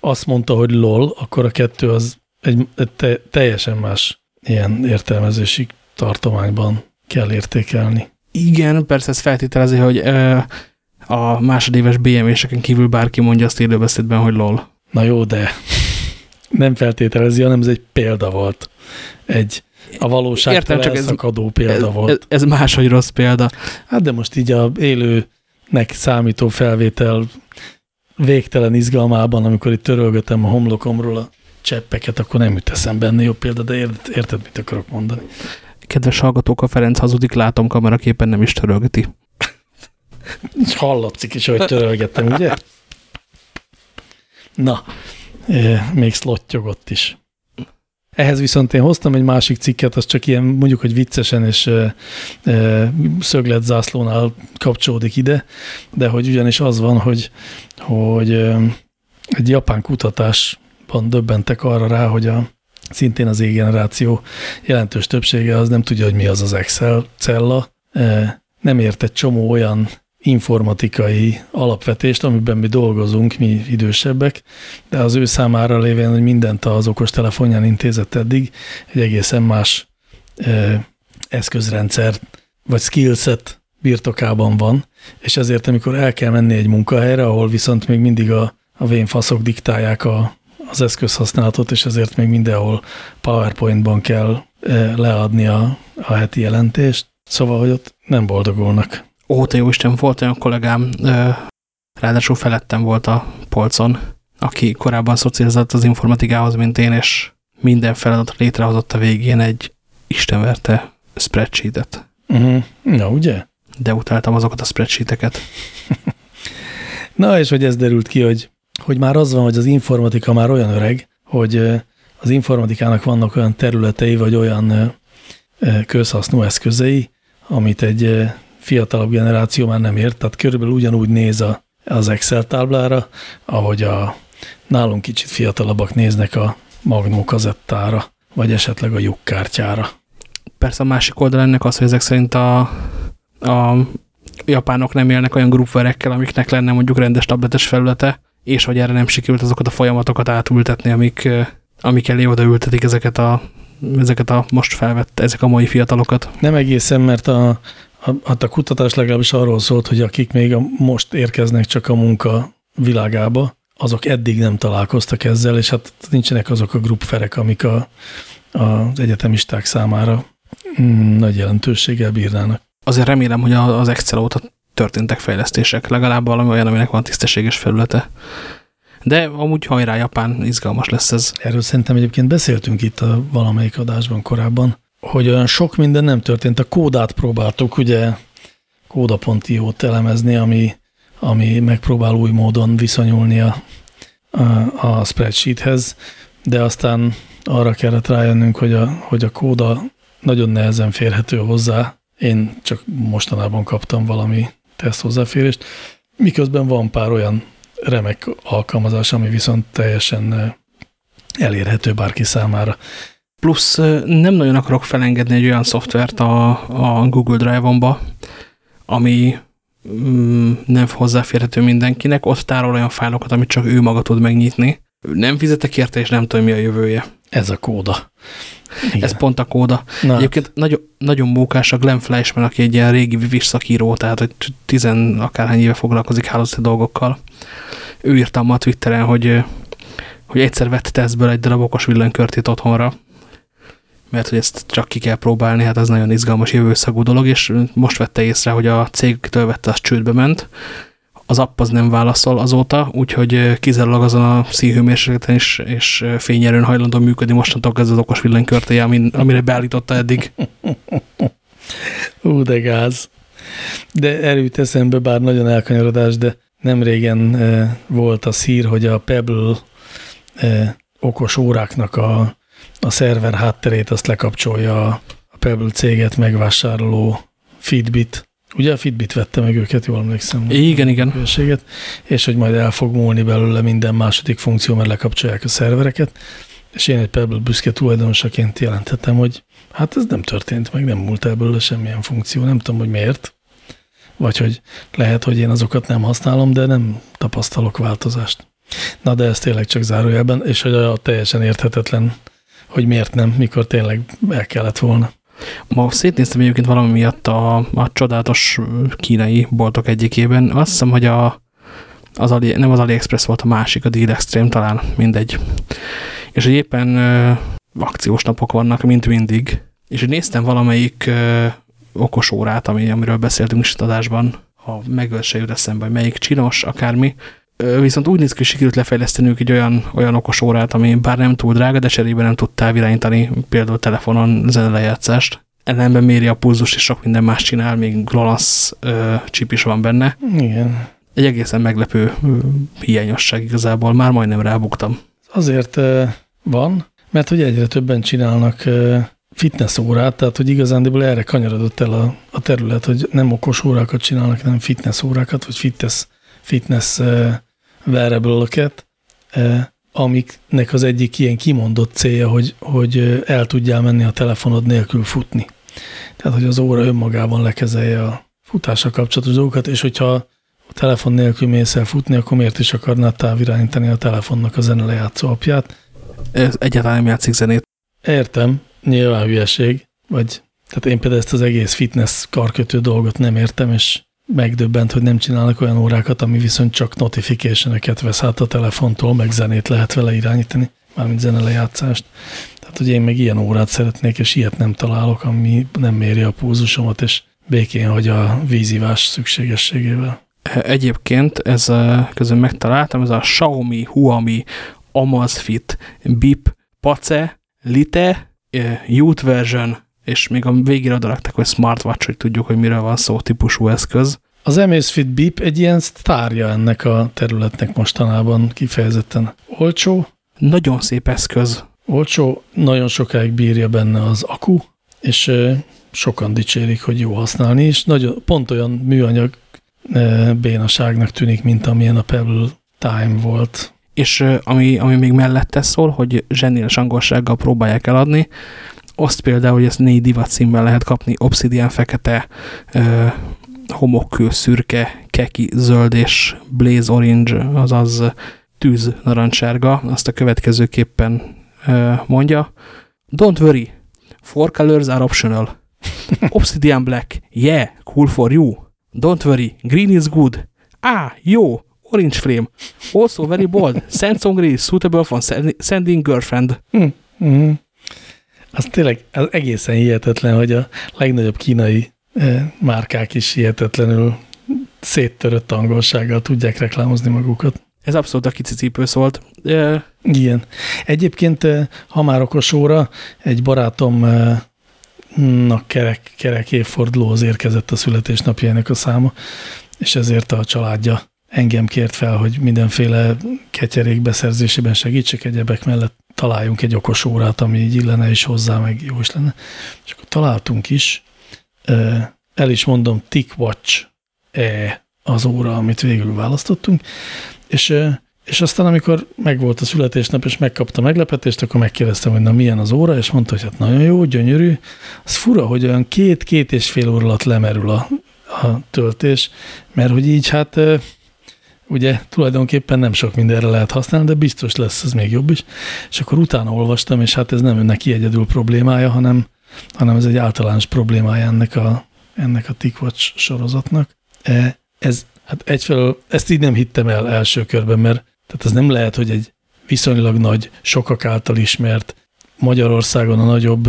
azt mondta, hogy lol, akkor a kettő az egy, egy te, teljesen más ilyen értelmezési tartományban kell értékelni. Igen, persze ez feltételezi, hogy a másodéves BMW-seken kívül bárki mondja azt élőbeszédben, hogy lol. Na jó, de nem feltételezi, hanem ez egy példa volt. Egy a valóságtól Értem, csak ez, példa ez, volt. Ez, ez máshogy rossz példa. Hát de most így a élő nek számító felvétel végtelen izgalmában, amikor itt törölgetem a homlokomról a cseppeket, akkor nem jut eszem benne jobb példa, de érted, mit akarok mondani. Kedves hallgatók, a Ferenc hazudik, látom kameraképen nem is törölgeti. Hallatszik is, hogy törölgettem, ugye? Na, még szlottyogott is. Ehhez viszont én hoztam egy másik cikket, az csak ilyen mondjuk, hogy viccesen és e, szögletzászlónál kapcsolódik ide, de hogy ugyanis az van, hogy, hogy egy japán kutatásban döbbentek arra rá, hogy a, szintén az égeneráció jelentős többsége az nem tudja, hogy mi az az Excel cella, nem ért egy csomó olyan informatikai alapvetést, amiben mi dolgozunk, mi idősebbek, de az ő számára lévén, hogy mindent az okos telefonján intézett eddig, egy egészen más e, eszközrendszer vagy skillset birtokában van, és ezért amikor el kell menni egy munkahelyre, ahol viszont még mindig a, a vénfaszok diktálják a, az eszközhasználatot, és ezért még mindenhol PowerPoint-ban kell leadni a, a heti jelentést. Szóval, hogy ott nem boldogulnak. Ó, te jó Isten, volt olyan kollégám, ráadásul felettem volt a polcon, aki korábban szocializált az informatikához, mint én, és minden feladat létrehozott a végén egy istenverte spreadsheetet. Uh mhm. -huh. Na, ugye? De utáltam azokat a spreadsheeteket. Na, és hogy ez derült ki, hogy, hogy már az van, hogy az informatika már olyan öreg, hogy az informatikának vannak olyan területei, vagy olyan közhasznú eszközei, amit egy fiatalabb generáció már nem ért, tehát körülbelül ugyanúgy néz a, az Excel táblára, ahogy a nálunk kicsit fiatalabbak néznek a Magnum kazettára, vagy esetleg a lyukkártyára. Persze a másik oldal ennek az, hogy ezek szerint a, a japánok nem élnek olyan grupverekkel, amiknek lenne mondjuk rendes tabletes felülete, és hogy erre nem sikerült azokat a folyamatokat átültetni, amik, amik elé odaültetik ezeket a, ezeket a most felvett, ezek a mai fiatalokat. Nem egészen, mert a, Hát a kutatás legalábbis arról szólt, hogy akik még a, most érkeznek csak a munka világába, azok eddig nem találkoztak ezzel, és hát nincsenek azok a grupferek, amik a, az egyetemisták számára mm, nagy jelentőséggel bírnának. Azért remélem, hogy az Excel óta történtek fejlesztések, legalább valami olyan, aminek van tisztességes felülete. De amúgy hajrá Japán, izgalmas lesz ez. Erről szerintem egyébként beszéltünk itt a valamelyik adásban korábban, hogy olyan sok minden nem történt. A kódát próbáltuk ugye kóda.io-t elemezni, ami, ami megpróbál új módon viszonyulni a, a, a spreadsheethez, de aztán arra kellett rájönnünk, hogy a, hogy a kóda nagyon nehezen férhető hozzá. Én csak mostanában kaptam valami teszt hozzáférést, miközben van pár olyan remek alkalmazás, ami viszont teljesen elérhető bárki számára. Plusz nem nagyon akarok felengedni egy olyan szoftvert a, a Google Drive-omba, ami mm, nem hozzáférhető mindenkinek, ott tárol olyan fájlokat, amit csak ő maga tud megnyitni. Nem fizetek érte, és nem tudom, mi a jövője. Ez a kóda. Igen. Ez pont a kóda. Na. Egyébként nagyon, nagyon mókás a Glenn Fleischman, aki egy ilyen régi visszakíró, tehát hogy tizen akárhány éve foglalkozik hálózati dolgokkal. Ő írta ma a Twitteren, hogy, hogy egyszer vett tesztből egy darab okos villanykörtét otthonra, mert hogy ezt csak ki kell próbálni, hát az nagyon izgalmas jövőszagú dolog, és most vette észre, hogy a cégtől vette, az csődbe ment, az app az nem válaszol azóta, úgyhogy kizárólag azon a színhőmérsékleten is és fényerőn hajlandó működni mostantól ez az okos villanykörtéje, amire beállította eddig. Ú, de gáz. De erőt eszembe, bár nagyon elkanyarodás, de nem régen e, volt a szír, hogy a Pebble e, okos óráknak a a szerver hátterét azt lekapcsolja a Pebble céget megvásároló Fitbit. Ugye a Fitbit vette meg őket, jól emlékszem. Igen, igen. Hőséget, és hogy majd el fog múlni belőle minden második funkció, mert lekapcsolják a szervereket. És én egy Pebble büszke tulajdonosaként jelentettem, hogy hát ez nem történt meg, nem múlt el belőle semmilyen funkció. Nem tudom, hogy miért. Vagy hogy lehet, hogy én azokat nem használom, de nem tapasztalok változást. Na, de ez tényleg csak zárójelben, és hogy a teljesen érthetetlen hogy miért nem, mikor tényleg el kellett volna. Ma szétnéztem egyébként valami miatt a, a csodálatos kínai boltok egyikében. Azt hiszem, hogy a, az Ali, nem az AliExpress volt a másik, a Deal Extreme talán, mindegy. És hogy éppen ö, akciós napok vannak, mint mindig. És hogy néztem valamelyik ö, okos órát, ami, amiről beszéltünk is adásban, ha megöl se jut eszembe, hogy melyik csinos, akármi. Viszont úgy néz ki, hogy sikerült lefejlesztenünk egy olyan, olyan okos órát, ami bár nem túl drága, de cserébe nem tud távirányítani például telefonon zenelejátszást. Ellenben méri a pulzust, és sok minden más csinál, még GLONASS chip is van benne. Igen. Egy egészen meglepő hiányosság igazából, már majdnem rábuktam. Azért van, mert hogy egyre többen csinálnak fitness órát, tehát hogy igazándiból erre kanyarodott el a, a terület, hogy nem okos órákat csinálnak, hanem fitness órákat, vagy fitness, fitness wearable-öket, uh, amiknek az egyik ilyen kimondott célja, hogy, hogy el tudjál menni a telefonod nélkül futni. Tehát, hogy az óra önmagában lekezelje a futással kapcsolatos dolgokat, és hogyha a telefon nélkül mész el futni, akkor miért is akarnád távirányítani a telefonnak a zenelejátszó apját? Ez egyáltalán nem játszik zenét. Értem, nyilván hülyeség, vagy tehát én például ezt az egész fitness karkötő dolgot nem értem, és megdöbbent, hogy nem csinálnak olyan órákat, ami viszont csak notification vesz át a telefontól, meg zenét lehet vele irányítani, mármint zenelejátszást. Tehát, hogy én meg ilyen órát szeretnék, és ilyet nem találok, ami nem méri a púzusomat, és békén hagy a vízivás szükségességével. Egyébként ez közben megtaláltam, ez a Xiaomi, Huami, Amazfit, Bip, Pace, Lite, Youth version, és még a végére odaraktak, hogy smartwatch, hogy tudjuk, hogy miről van szó típusú eszköz. Az Amazfit Beep egy ilyen sztárja ennek a területnek mostanában kifejezetten. Olcsó. Nagyon szép eszköz. Olcsó, nagyon sokáig bírja benne az akku, és sokan dicsérik, hogy jó használni, és nagyon, pont olyan műanyag bénaságnak tűnik, mint amilyen a Pebble Time volt és ami, ami még mellette szól, hogy zseniális angolsággal próbálják eladni, azt például, hogy ezt négy divat címben lehet kapni, obsidian fekete, homokkő szürke, keki zöld és blaze orange, azaz tűz narancsárga, azt a következőképpen mondja. Don't worry, four colors are optional. Obsidian black, yeah, cool for you. Don't worry, green is good. Ah, jó, Orange Flame. Also very bold. Samsung is suitable for sending girlfriend. Mm. Mm. Az tényleg az egészen hihetetlen, hogy a legnagyobb kínai eh, márkák is hihetetlenül széttörött angolsággal tudják reklámozni magukat. Ez abszolút a kicicipő szólt. Uh, Igen. Egyébként, eh, ha már okos óra, egy barátomnak kerek, kerek évfordulóhoz érkezett a születésnapjának a száma, és ezért a családja engem kért fel, hogy mindenféle ketyerék beszerzésében segítsek, egyebek mellett találjunk egy okos órát, ami így illene is hozzá, meg jó is lenne. És akkor találtunk is, el is mondom, TickWatch E az óra, amit végül választottunk, és, és aztán amikor megvolt a születésnap, és megkapta meglepetést, akkor megkérdeztem, hogy na milyen az óra, és mondta, hogy hát nagyon jó, gyönyörű. Az fura, hogy olyan két-két és fél óra alatt lemerül a, a töltés, mert hogy így hát ugye tulajdonképpen nem sok mindenre lehet használni, de biztos lesz ez még jobb is. És akkor utána olvastam, és hát ez nem neki egyedül problémája, hanem, hanem ez egy általános problémája ennek a, ennek a TicWatch sorozatnak. E, ez, hát egyfelől ezt így nem hittem el első körben, mert tehát ez nem lehet, hogy egy viszonylag nagy, sokak által ismert, Magyarországon a nagyobb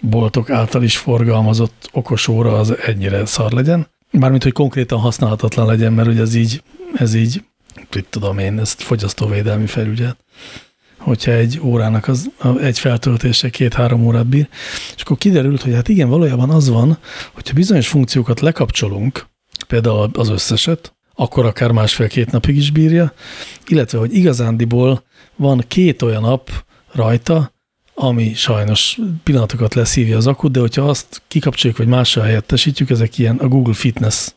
boltok által is forgalmazott okos óra az ennyire szar legyen. Mármint, hogy konkrétan használhatatlan legyen, mert ugye ez így ez így, itt tudom én, ezt fogyasztóvédelmi felügyet, hogyha egy órának az, egy feltöltése két-három órát bír, és akkor kiderült, hogy hát igen, valójában az van, hogyha bizonyos funkciókat lekapcsolunk, például az összeset, akkor akár másfél-két napig is bírja, illetve, hogy igazándiból van két olyan nap rajta, ami sajnos pillanatokat leszívja az akut, de hogyha azt kikapcsoljuk, vagy mással helyettesítjük, ezek ilyen a Google Fitness,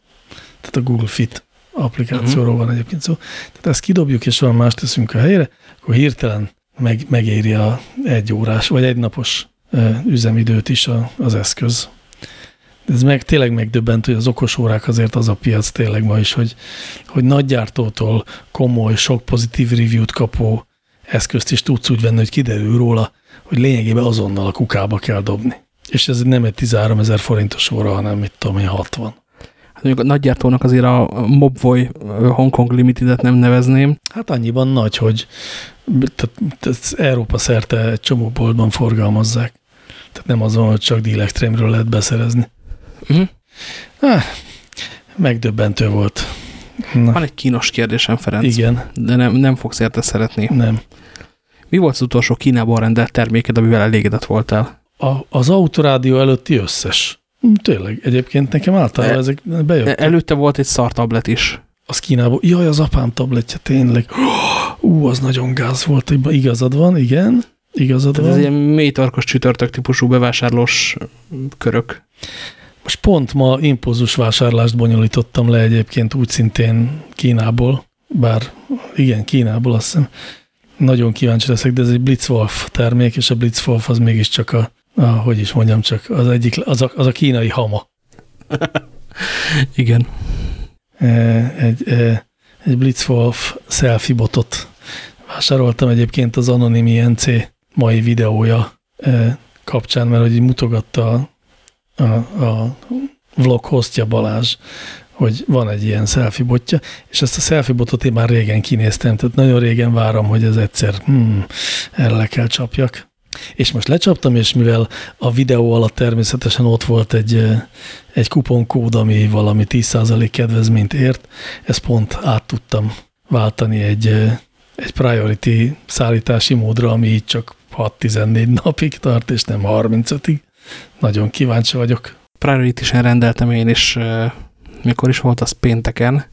tehát a Google Fit applikációról uh-huh. van egyébként szó. Tehát ezt kidobjuk, és van más teszünk a helyre, akkor hirtelen meg, megéri a egy órás, vagy egy napos üzemidőt is a, az eszköz. Ez meg tényleg megdöbbent, hogy az okos órák azért az a piac tényleg ma is, hogy, hogy nagygyártótól komoly, sok pozitív review-t kapó eszközt is tudsz úgy venni, hogy kiderül róla, hogy lényegében azonnal a kukába kell dobni. És ez nem egy 13 ezer forintos óra, hanem mit tudom én, 60 hát mondjuk a nagygyártónak azért a Mobvoi Hong Kong Limited-et nem nevezném. Hát annyiban nagy, hogy tehát Európa szerte egy csomó boltban forgalmazzák. Tehát nem azon, hogy csak Deal Extreme-ről lehet beszerezni. Uh. -huh. ah, megdöbbentő volt. Na. Van egy kínos kérdésem, Ferenc. Igen. De nem, nem fogsz érte szeretni. Nem. Mi volt az utolsó Kínából rendelt terméked, amivel elégedett voltál? A, az autorádió előtti összes. Hm, tényleg, egyébként nekem általában e, ezek bejöttek. Előtte volt egy szar tablet is. Az Kínából. Jaj, az apám tabletje, tényleg. Ú, az nagyon gáz volt. Igazad van, igen. Igazad Tehát van. Ez ilyen mélytarkos csütörtök típusú bevásárlós körök. Most pont ma impulzus vásárlást bonyolítottam le egyébként úgy szintén Kínából, bár igen, Kínából azt hiszem. Nagyon kíváncsi leszek, de ez egy Blitzwolf termék, és a Blitzwolf az mégiscsak a, a hogy is mondjam csak, az egyik, az a, az a kínai hama. igen. E, egy, e, egy Blitzwolf selfie botot vásároltam egyébként az Anonym INC mai videója e, kapcsán, mert hogy mutogatta a, a vlog hostja Balázs, hogy van egy ilyen selfie botja, és ezt a selfie botot én már régen kinéztem, tehát nagyon régen várom, hogy ez egyszer hmm, erre le kell csapjak. És most lecsaptam, és mivel a videó alatt természetesen ott volt egy, egy kuponkód, ami valami 10% kedvezményt ért, ezt pont át tudtam váltani egy, egy priority szállítási módra, ami így csak 6-14 napig tart, és nem 35-ig. Nagyon kíváncsi vagyok. Priority-sen rendeltem én is, mikor is volt az pénteken,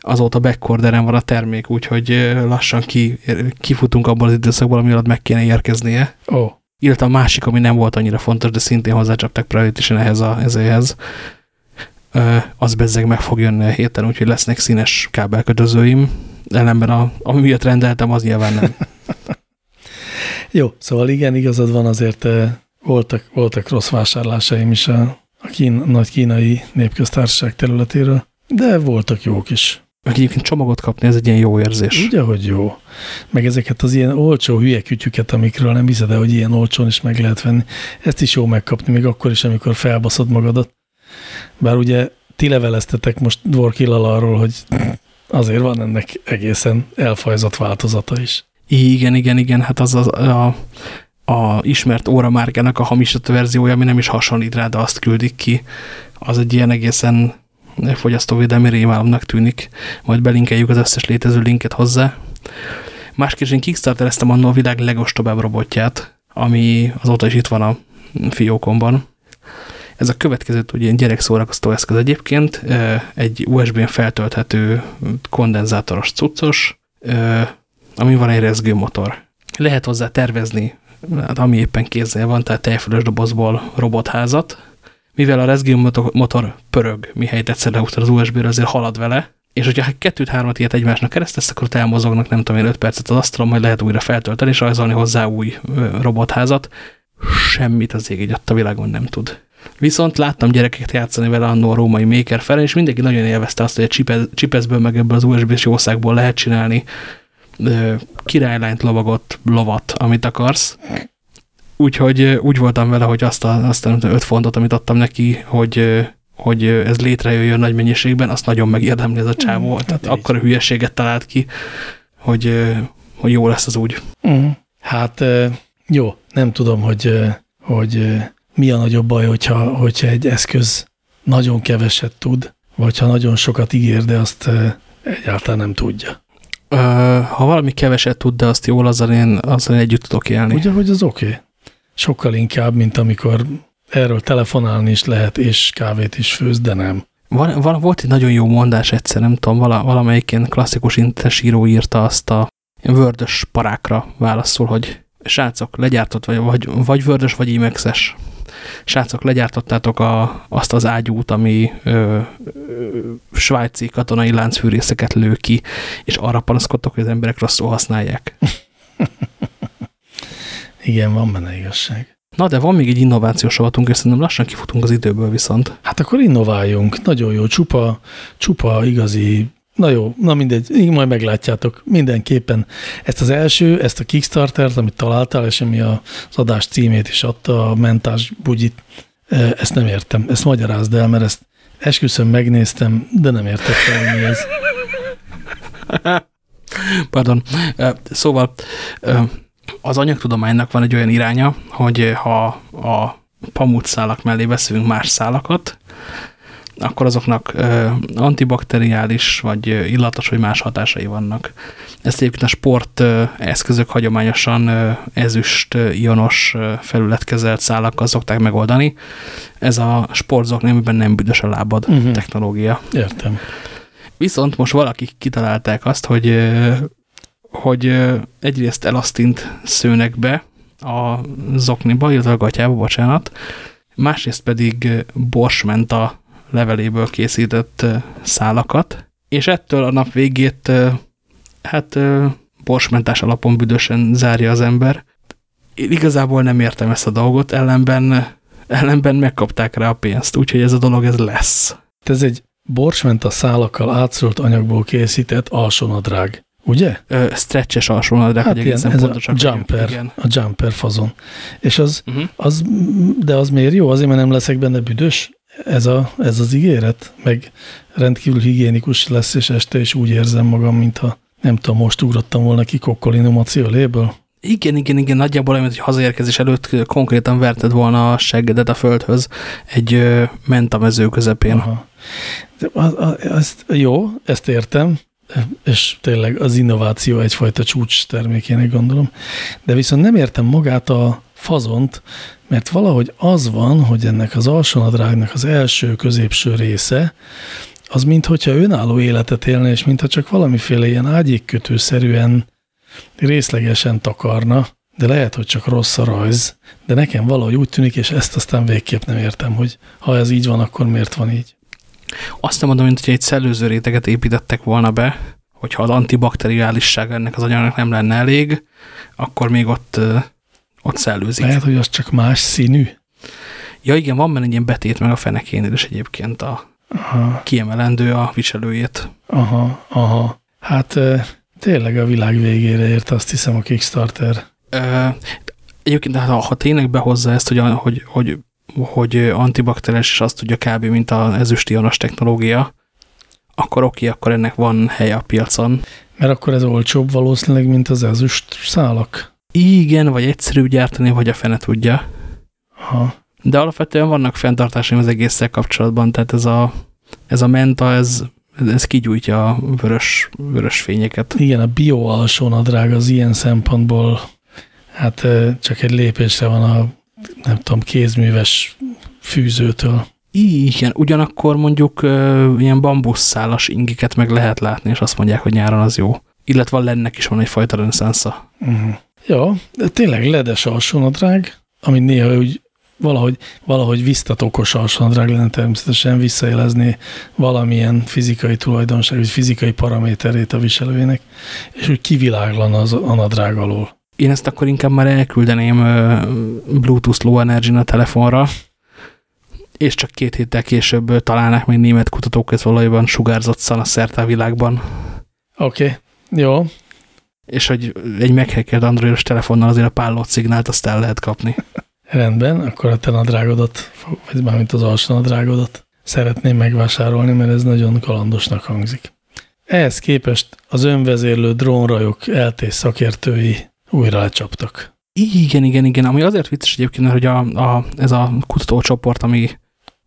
azóta backorderen van a termék, úgyhogy lassan ki, kifutunk abból az időszakból, ami alatt meg kéne érkeznie. Oh. Illetve a másik, ami nem volt annyira fontos, de szintén hozzácsaptak priority ehhez a ezéhez. Az bezzeg meg fog jönni a héten, úgyhogy lesznek színes kábelkötözőim. Ellenben a, ami miatt rendeltem, az nyilván nem. Jó, szóval igen, igazad van, azért voltak, voltak rossz vásárlásaim is a, a kín, nagy kínai népköztársaság területéről, de voltak jók is. Meg egyébként csomagot kapni, ez egy ilyen jó érzés. Ugye, hogy jó. Meg ezeket az ilyen olcsó hülye kütyüket, amikről nem hiszed el, hogy ilyen olcsón is meg lehet venni. Ezt is jó megkapni, még akkor is, amikor felbaszod magadat. Bár ugye ti leveleztetek most Dvorkillal arról, hogy azért van ennek egészen elfajzott változata is. Igen, igen, igen, hát az, az a, a ismert óramárkának a hamisított verziója, ami nem is hasonlít rá, de azt küldik ki. Az egy ilyen egészen fogyasztóvédelmi rémálomnak tűnik. Majd belinkeljük az összes létező linket hozzá. Másképp én kickstartereztem annól a világ legostobább robotját, ami azóta is itt van a fiókomban. Ez a következő ugye ilyen gyerekszórakoztó eszköz egyébként, egy USB-n feltölthető kondenzátoros cuccos, ami van egy rezgő motor. Lehet hozzá tervezni, hát ami éppen kézzel van, tehát teljfölös dobozból robotházat, mivel a rezgő motor pörög, mihelyt egyszer leúztad az USB-re, azért halad vele, és hogyha kettőt-hármat ilyet egymásnak keresztesz, akkor ott elmozognak nem tudom én 5 percet az asztalon, majd lehet újra feltölteni, és rajzolni hozzá új robotházat. Semmit az ég egy a világon nem tud. Viszont láttam gyerekeket játszani vele annó a római Maker fel, és mindenki nagyon élvezte azt, hogy a csipezből meg ebből az USB-s jószágból lehet csinálni királylányt, lovagot, lovat, amit akarsz. Úgyhogy úgy voltam vele, hogy azt a, azt a öt fontot, amit adtam neki, hogy, hogy ez létrejöjjön nagy mennyiségben, azt nagyon megérdemli ez a csávó. Mm, Tehát akkor a hülyeséget talált ki, hogy, hogy jó lesz az úgy. Mm. Hát jó, nem tudom, hogy, hogy mi a nagyobb baj, hogyha, hogyha egy eszköz nagyon keveset tud, vagy ha nagyon sokat ígér, de azt egyáltalán nem tudja ha valami keveset tud, de azt jól, azzal én, azzal én együtt tudok élni. Ugye, hogy az oké. Okay. Sokkal inkább, mint amikor erről telefonálni is lehet, és kávét is főz, de nem. Van, van, volt egy nagyon jó mondás egyszer, nem tudom, vala, valamelyik ilyen klasszikus interes író írta azt a vördös parákra válaszol, hogy srácok, legyártott, vagy, vagy, vagy vördös, vagy imexes srácok, legyártottátok a, azt az ágyút, ami ö, ö, svájci katonai láncfűrészeket lő ki, és arra panaszkodtok, hogy az emberek rosszul használják. Igen, van benne igazság. Na, de van még egy innovációs rovatunk, és szerintem lassan kifutunk az időből viszont. Hát akkor innováljunk. Nagyon jó, csupa, csupa igazi Na jó, na mindegy, majd meglátjátok mindenképpen ezt az első, ezt a Kickstarter-t, amit találtál, és ami az adás címét is adta, a mentás bugyit, e, ezt nem értem. Ezt magyarázd el, mert ezt esküszöm megnéztem, de nem értettem, mi ez. Pardon. E, szóval e, az anyagtudománynak van egy olyan iránya, hogy ha a pamut szálak mellé veszünk más szálakat, akkor azoknak antibakteriális, vagy illatos, vagy más hatásai vannak. Ezt egyébként a sport eszközök hagyományosan ezüst ionos felületkezelt szálakkal szokták megoldani. Ez a sportzok nemében nem büdös a lábad uh mhm. -huh. technológia. Értem. Viszont most valakik kitalálták azt, hogy, hogy egyrészt elasztint szőnek be a zokniba, illetve a gatyába, bocsánat, másrészt pedig borsmenta leveléből készített szálakat, és ettől a nap végét hát borsmentás alapon büdösen zárja az ember. Én igazából nem értem ezt a dolgot, ellenben, ellenben megkapták rá a pénzt, úgyhogy ez a dolog ez lesz. Ez egy borsmenta szálakkal átszólt anyagból készített alsónadrág, ugye? Ö, stretches alsónadrág, hát hogy ilyen, ez a jumper, igen. a jumper fazon. És az, uh mhm. -huh. az, de az miért jó? Azért, mert nem leszek benne büdös? Ez, a, ez az ígéret, meg rendkívül higiénikus lesz, és este is úgy érzem magam, mintha nem tudom, most ugrottam volna ki kokkolinum a céléből. Igen, igen, igen, nagyjából olyan, hogy hazaérkezés előtt konkrétan verted volna a seggedet a földhöz egy mentamező közepén. Aha. De az, az, jó, ezt értem, és tényleg az innováció egyfajta csúcs termékének gondolom, de viszont nem értem magát a fazont, mert valahogy az van, hogy ennek az alsónadrágnak az első középső része, az mintha önálló életet élne, és mintha csak valamiféle ilyen ágyékkötőszerűen részlegesen takarna, de lehet, hogy csak rossz a rajz, de nekem valahogy úgy tűnik, és ezt aztán végképp nem értem, hogy ha ez így van, akkor miért van így. Azt nem mondom, hogy egy szellőző réteget építettek volna be, hogyha az antibakteriálisság ennek az anyagnak nem lenne elég, akkor még ott ott szellőzik. Lehet, hogy az csak más színű? Ja igen, van benne egy ilyen betét meg a fenekénél is egyébként a aha. kiemelendő a viselőjét. Aha, aha. Hát tényleg a világ végére ért azt hiszem a Kickstarter. Ö, egyébként hát, ha, ha tényleg behozza ezt, hogy, hogy, hogy, hogy antibakteriális és azt tudja kb. mint az ezüstionos technológia, akkor oké, akkor ennek van helye a piacon. Mert akkor ez olcsóbb valószínűleg, mint az ezüst szálak. Igen, vagy egyszerű gyártani, vagy a fene tudja. Ha. De alapvetően vannak fenntartásaim az egésszel kapcsolatban, tehát ez a, ez a menta, ez, ez kigyújtja a vörös, vörös fényeket. Igen, a bio alsónadrág az ilyen szempontból hát csak egy lépésre van a nem tudom, kézműves fűzőtől. Igen, ugyanakkor mondjuk ilyen bambuszszálas ingiket meg lehet látni, és azt mondják, hogy nyáron az jó. Illetve lennek is van egyfajta reneszánsza. Uh mhm. -huh. Ja, de tényleg ledes alsónadrág, ami néha úgy valahogy, valahogy biztatokos alsónadrág lenne természetesen visszajelezné valamilyen fizikai tulajdonság, vagy fizikai paraméterét a viselőjének, és úgy kiviláglan az a nadrág alól. Én ezt akkor inkább már elküldeném Bluetooth Low Energy a telefonra, és csak két héttel később találnák még német kutatók, ez valójában sugárzott szana szerte a világban. Oké, okay. jó, és hogy egy meghackert androidos telefonnal azért a pállott szignált azt el lehet kapni. Rendben, akkor a te nadrágodat, vagy mármint az alsó nadrágodat szeretném megvásárolni, mert ez nagyon kalandosnak hangzik. Ehhez képest az önvezérlő drónrajok eltés szakértői újra lecsaptak. Igen, igen, igen. Ami azért vicces egyébként, hogy a, a, ez a kutatócsoport, ami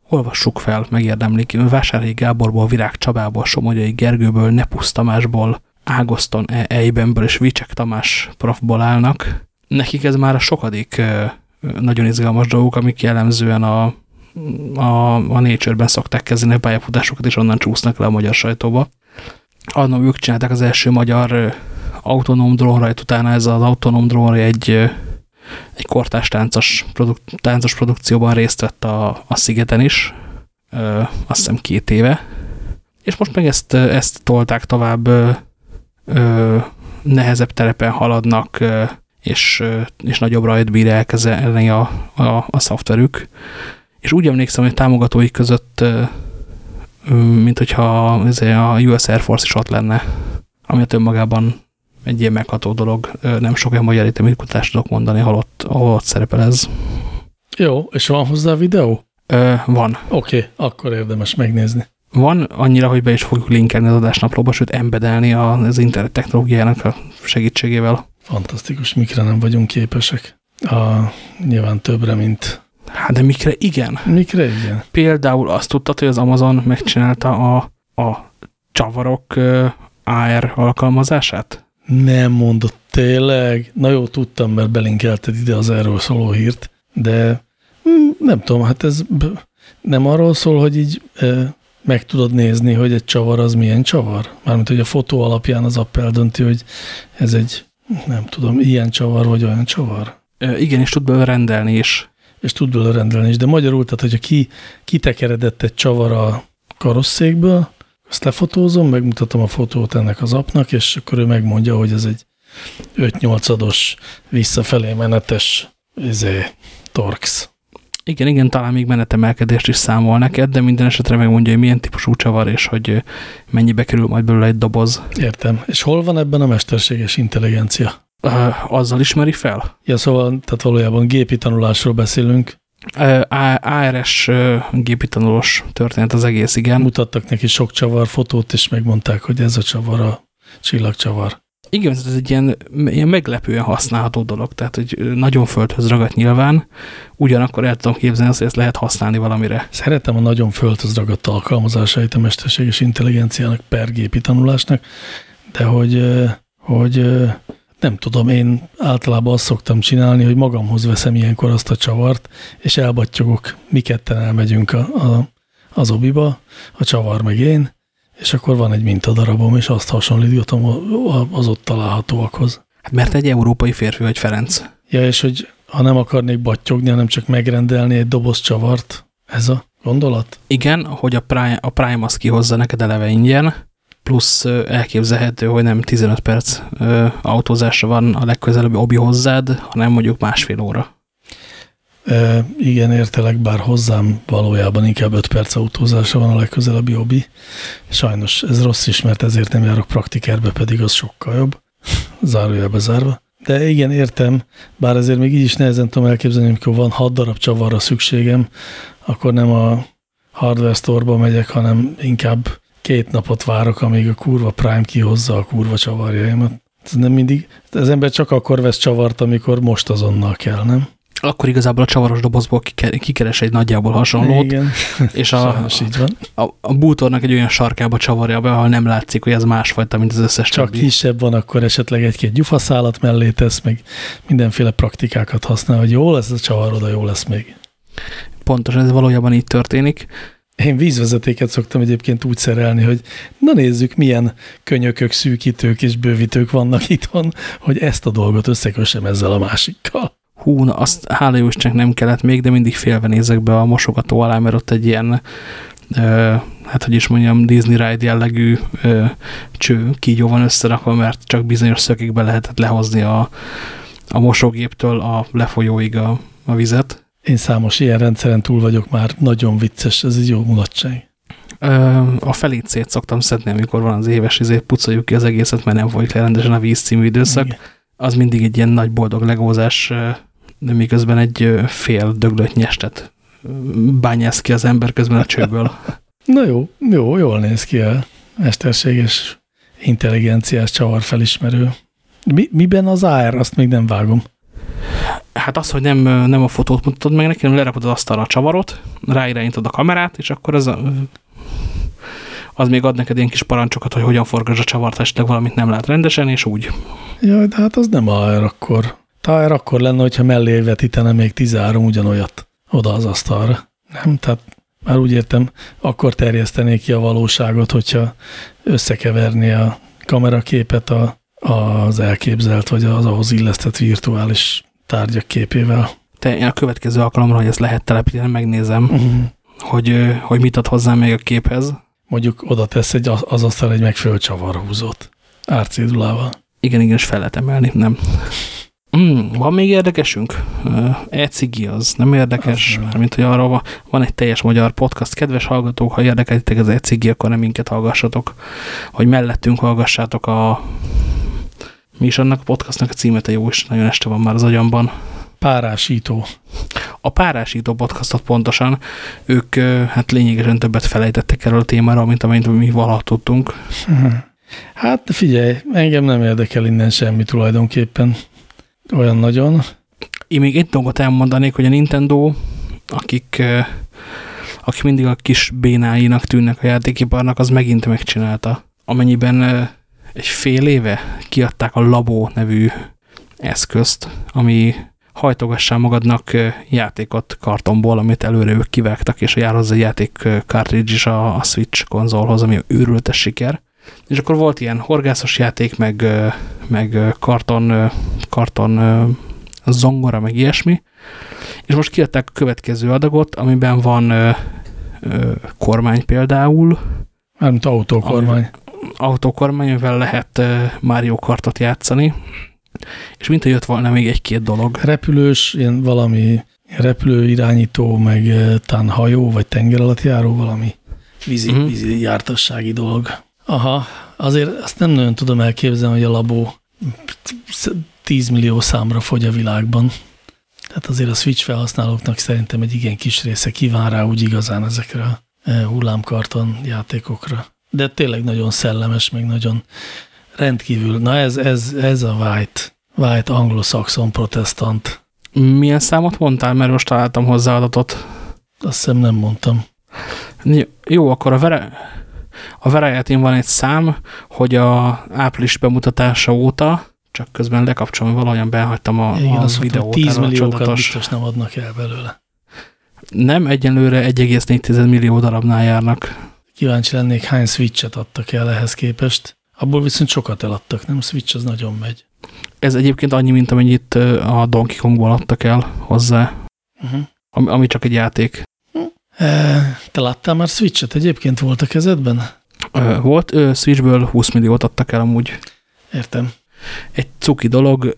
olvassuk fel, megérdemlik, Vásárhelyi Gáborból, Virág Csabából, Somogyai Gergőből, Nepusz Tamásból, Ágoston e Eibenből és Vicsek Tamás profból állnak. Nekik ez már a sokadik nagyon izgalmas dolgok, amik jellemzően a, a, a Nature-ben szokták kezdeni a pályafutásokat, és onnan csúsznak le a magyar sajtóba. Annól ők csinálták az első magyar autonóm drónrajt, utána ez az autonóm drónra egy, egy kortás táncos, produk, táncos produkcióban részt vett a, a Szigeten is, ö, azt hiszem két éve, és most meg ezt, ezt tolták tovább ö, nehezebb terepen haladnak, ö, és, ö, és nagyobb rajt bír elkezdeni a, a, a szoftverük. És úgy emlékszem, hogy támogatóik között, ö, mint hogyha a US Air Force is ott lenne, ami önmagában egy ilyen megható dolog. Nem sok magyar egyetemi kutatást tudok mondani, ahol ott, ahol ott szerepel ez. Jó, és van hozzá videó? Ö, van. Oké, okay, akkor érdemes megnézni van, annyira, hogy be is fogjuk linkelni az adásnaplóba, sőt embedelni az internet technológiának a segítségével. Fantasztikus, mikre nem vagyunk képesek. A, nyilván többre, mint Hát de mikre igen? Mikre igen? Például azt tudtad, hogy az Amazon megcsinálta a, a csavarok uh, AR alkalmazását? Nem mondott tényleg. Na jó, tudtam, mert belinkelted ide az erről szóló hírt, de hm, nem tudom, hát ez nem arról szól, hogy így meg tudod nézni, hogy egy csavar az milyen csavar? Mármint, hogy a fotó alapján az app eldönti, hogy ez egy, nem tudom, ilyen csavar vagy olyan csavar. Ö, igen, és tud belőle rendelni is. És tud belőle rendelni is, de magyarul, tehát hogyha ki, kitekeredett egy csavar a karosszékből, azt lefotózom, megmutatom a fotót ennek az apnak, és akkor ő megmondja, hogy ez egy 5-8 ados visszafelé menetes izé, torx. Igen, igen, talán még menetemelkedést is számol neked, de minden esetre megmondja, hogy milyen típusú csavar, és hogy mennyibe kerül majd belőle egy doboz. Értem. És hol van ebben a mesterséges intelligencia? Uh, azzal ismeri fel? Ja, szóval, tehát valójában gépi tanulásról beszélünk. Uh, ARS uh, gépi tanulós történet az egész, igen. Mutattak neki sok csavar fotót, és megmondták, hogy ez a csavar a csillagcsavar. Igen, ez egy ilyen, ilyen meglepően használható dolog, tehát hogy nagyon földhöz ragadt nyilván, ugyanakkor el tudom képzelni azt, hogy ezt lehet használni valamire. Szeretem a nagyon földhöz ragadt alkalmazásait a mesterséges intelligenciának per gépi tanulásnak, de hogy, hogy nem tudom, én általában azt szoktam csinálni, hogy magamhoz veszem ilyenkor azt a csavart, és elbattyogok, mi ketten elmegyünk a, a, az obiba, a csavar meg én, és akkor van egy mintadarabom, és azt hasonlítom az ott találhatóakhoz. Hát mert egy európai férfi vagy Ferenc. Ja, és hogy ha nem akarnék battyogni, hanem csak megrendelni egy doboz csavart, ez a gondolat? Igen, hogy a Prime, a Prime az kihozza neked eleve ingyen, plusz elképzelhető, hogy nem 15 perc autózásra van a legközelebbi obi hozzád, hanem mondjuk másfél óra. E, igen, értelek, bár hozzám valójában inkább 5 perc autózása van a legközelebbi obi. Sajnos ez rossz is, mert ezért nem járok praktikerbe, pedig az sokkal jobb. Zárójelbe zárva. De igen, értem, bár ezért még így is nehezen tudom elképzelni, amikor van 6 darab csavarra szükségem, akkor nem a hardware store-ba megyek, hanem inkább két napot várok, amíg a kurva Prime kihozza a kurva csavarjaimat. Ez nem mindig, az ember csak akkor vesz csavart, amikor most azonnal kell, nem? Akkor igazából a csavaros dobozból kikeres egy nagyjából hasonlót. Igen, és a. A, a bútornak egy olyan sarkába csavarja be, ahol nem látszik, hogy ez másfajta, mint az összes Csak többi. kisebb van, akkor esetleg egy-két gyufaszálat mellé tesz, meg mindenféle praktikákat használ, hogy jó lesz a csavar, oda jó lesz még. Pontosan, ez valójában így történik. Én vízvezetéket szoktam egyébként úgy szerelni, hogy na nézzük, milyen könyökök, szűkítők és bővítők vannak itthon, hogy ezt a dolgot összekössem ezzel a másikkal hú, na azt hála jó Istennek nem kellett még, de mindig félve nézek be a mosogató alá, mert ott egy ilyen, ö, hát hogy is mondjam, Disney Ride jellegű ö, cső kígyó van összerakva, mert csak bizonyos szökikbe lehetett lehozni a, a mosógéptől a lefolyóig a, a vizet. Én számos ilyen rendszeren túl vagyok már, nagyon vicces, ez egy jó mulatság. A felét szét szoktam szedni, amikor van az éves izé, pucoljuk ki az egészet, mert nem folyik le rendesen a víz című időszak. Igen az mindig egy ilyen nagy boldog legózás, de miközben egy fél döglött nyestet bányász ki az ember közben a csőből. Na jó, jó, jól néz ki a mesterséges intelligenciás csavar felismerő. Mi, miben az AR? Azt még nem vágom. Hát az, hogy nem, nem a fotót mutatod meg neki, hanem lerakod az asztalra a csavarot, ráirányítod a kamerát, és akkor az, az még ad neked ilyen kis parancsokat, hogy hogyan forgasd a csavart, esetleg valamit nem lát rendesen, és úgy. Jaj, de hát az nem AR akkor. AR akkor lenne, hogyha mellé vetítene még 13 ugyanolyat oda az asztalra. Nem, tehát már úgy értem, akkor terjesztenék ki a valóságot, hogyha összekeverni a kameraképet a, az elképzelt, vagy az ahhoz illesztett virtuális tárgyak képével. Te én a következő alkalomra, hogy ezt lehet telepíteni, megnézem, uh mhm. -huh. hogy, hogy mit ad hozzá még a képhez. Mondjuk oda tesz egy, az asztal egy megfelelő csavarhúzót árcédulával. Igen, igen, és fel lehet emelni, nem. Mm, van még érdekesünk? E-cigi az nem érdekes, az mint hogy arra van, van egy teljes magyar podcast. Kedves hallgatók, ha érdekelitek az e-cigi, akkor nem minket hallgassatok, hogy mellettünk hallgassátok a mi is annak a podcastnak a címet, a jó is, nagyon este van már az agyamban. Párásító. A párásító podcastot pontosan, ők hát lényegesen többet felejtettek erről a témára, mint amint mi valaha tudtunk. Hát figyelj, engem nem érdekel innen semmi tulajdonképpen. Olyan nagyon. Én még egy dolgot elmondanék, hogy a Nintendo akik, akik mindig a kis bénáinak tűnnek a játékiparnak, az megint megcsinálta. Amennyiben egy fél éve kiadták a Labo nevű eszközt, ami hajtogassál magadnak játékot kartonból, amit előre ők kivágtak, és jár a játék cartridge is a, a Switch konzolhoz, ami őrültes siker. És akkor volt ilyen horgászos játék, meg, meg karton, karton zongora, meg ilyesmi. És most kiadták a következő adagot, amiben van ö, ö, kormány például. Mármint autókormány. Autókormány, amivel lehet Mario Kartot játszani. És mint jött volna még egy-két dolog. Repülős, ilyen valami repülőirányító, meg tán hajó, vagy tenger alatt járó valami vízi. -huh. vízi jártassági dolog. Aha, azért azt nem nagyon tudom elképzelni, hogy a labó 10 millió számra fogy a világban. Tehát azért a Switch felhasználóknak szerintem egy igen kis része kíván rá úgy igazán ezekre a hullámkarton játékokra. De tényleg nagyon szellemes, meg nagyon rendkívül. Na ez, ez, ez a white, white anglo-saxon protestant. Milyen számot mondtál, mert most találtam hozzá adatot? Azt hiszem nem mondtam. Jó, akkor a vere, a verejetén van egy szám, hogy a április bemutatása óta, csak közben lekapcsolom, valahogyan behagytam a, Igen, a videót. 10 milliókat biztos nem adnak el belőle. Nem, egyenlőre 1,4 millió darabnál járnak. Kíváncsi lennék, hány switchet adtak el ehhez képest. Abból viszont sokat eladtak, nem? Switch az nagyon megy. Ez egyébként annyi, mint amennyit a Donkey Kongból adtak el hozzá, uh -huh. ami, ami csak egy játék. Te láttál már Switchet egyébként volt a kezedben? Volt, Switchből 20 milliót adtak el amúgy. Értem. Egy cuki dolog,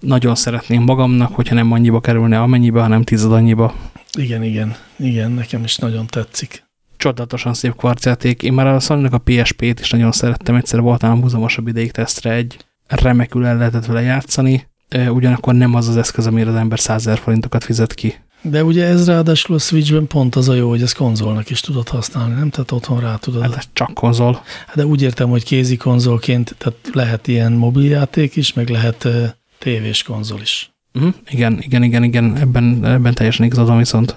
nagyon szeretném magamnak, hogyha nem annyiba kerülne amennyibe, hanem tized annyiba. Igen, igen, igen, nekem is nagyon tetszik. Csodálatosan szép kvarcjáték. Én már a sony a PSP-t is nagyon szerettem, egyszer voltam húzamosabb ideig tesztre egy remekül el lehetett vele játszani, ugyanakkor nem az az eszköz, amire az ember 100 forintokat fizet ki. De ugye ez ráadásul a Switchben pont az a jó, hogy ez konzolnak is tudod használni, nem? Tehát otthon rá tudod. Hát ez csak konzol. Hát de úgy értem, hogy kézi konzolként, tehát lehet ilyen mobiljáték is, meg lehet uh, tévés konzol is. Uh -huh. Igen, igen, igen, igen, ebben, ebben teljesen igazad viszont.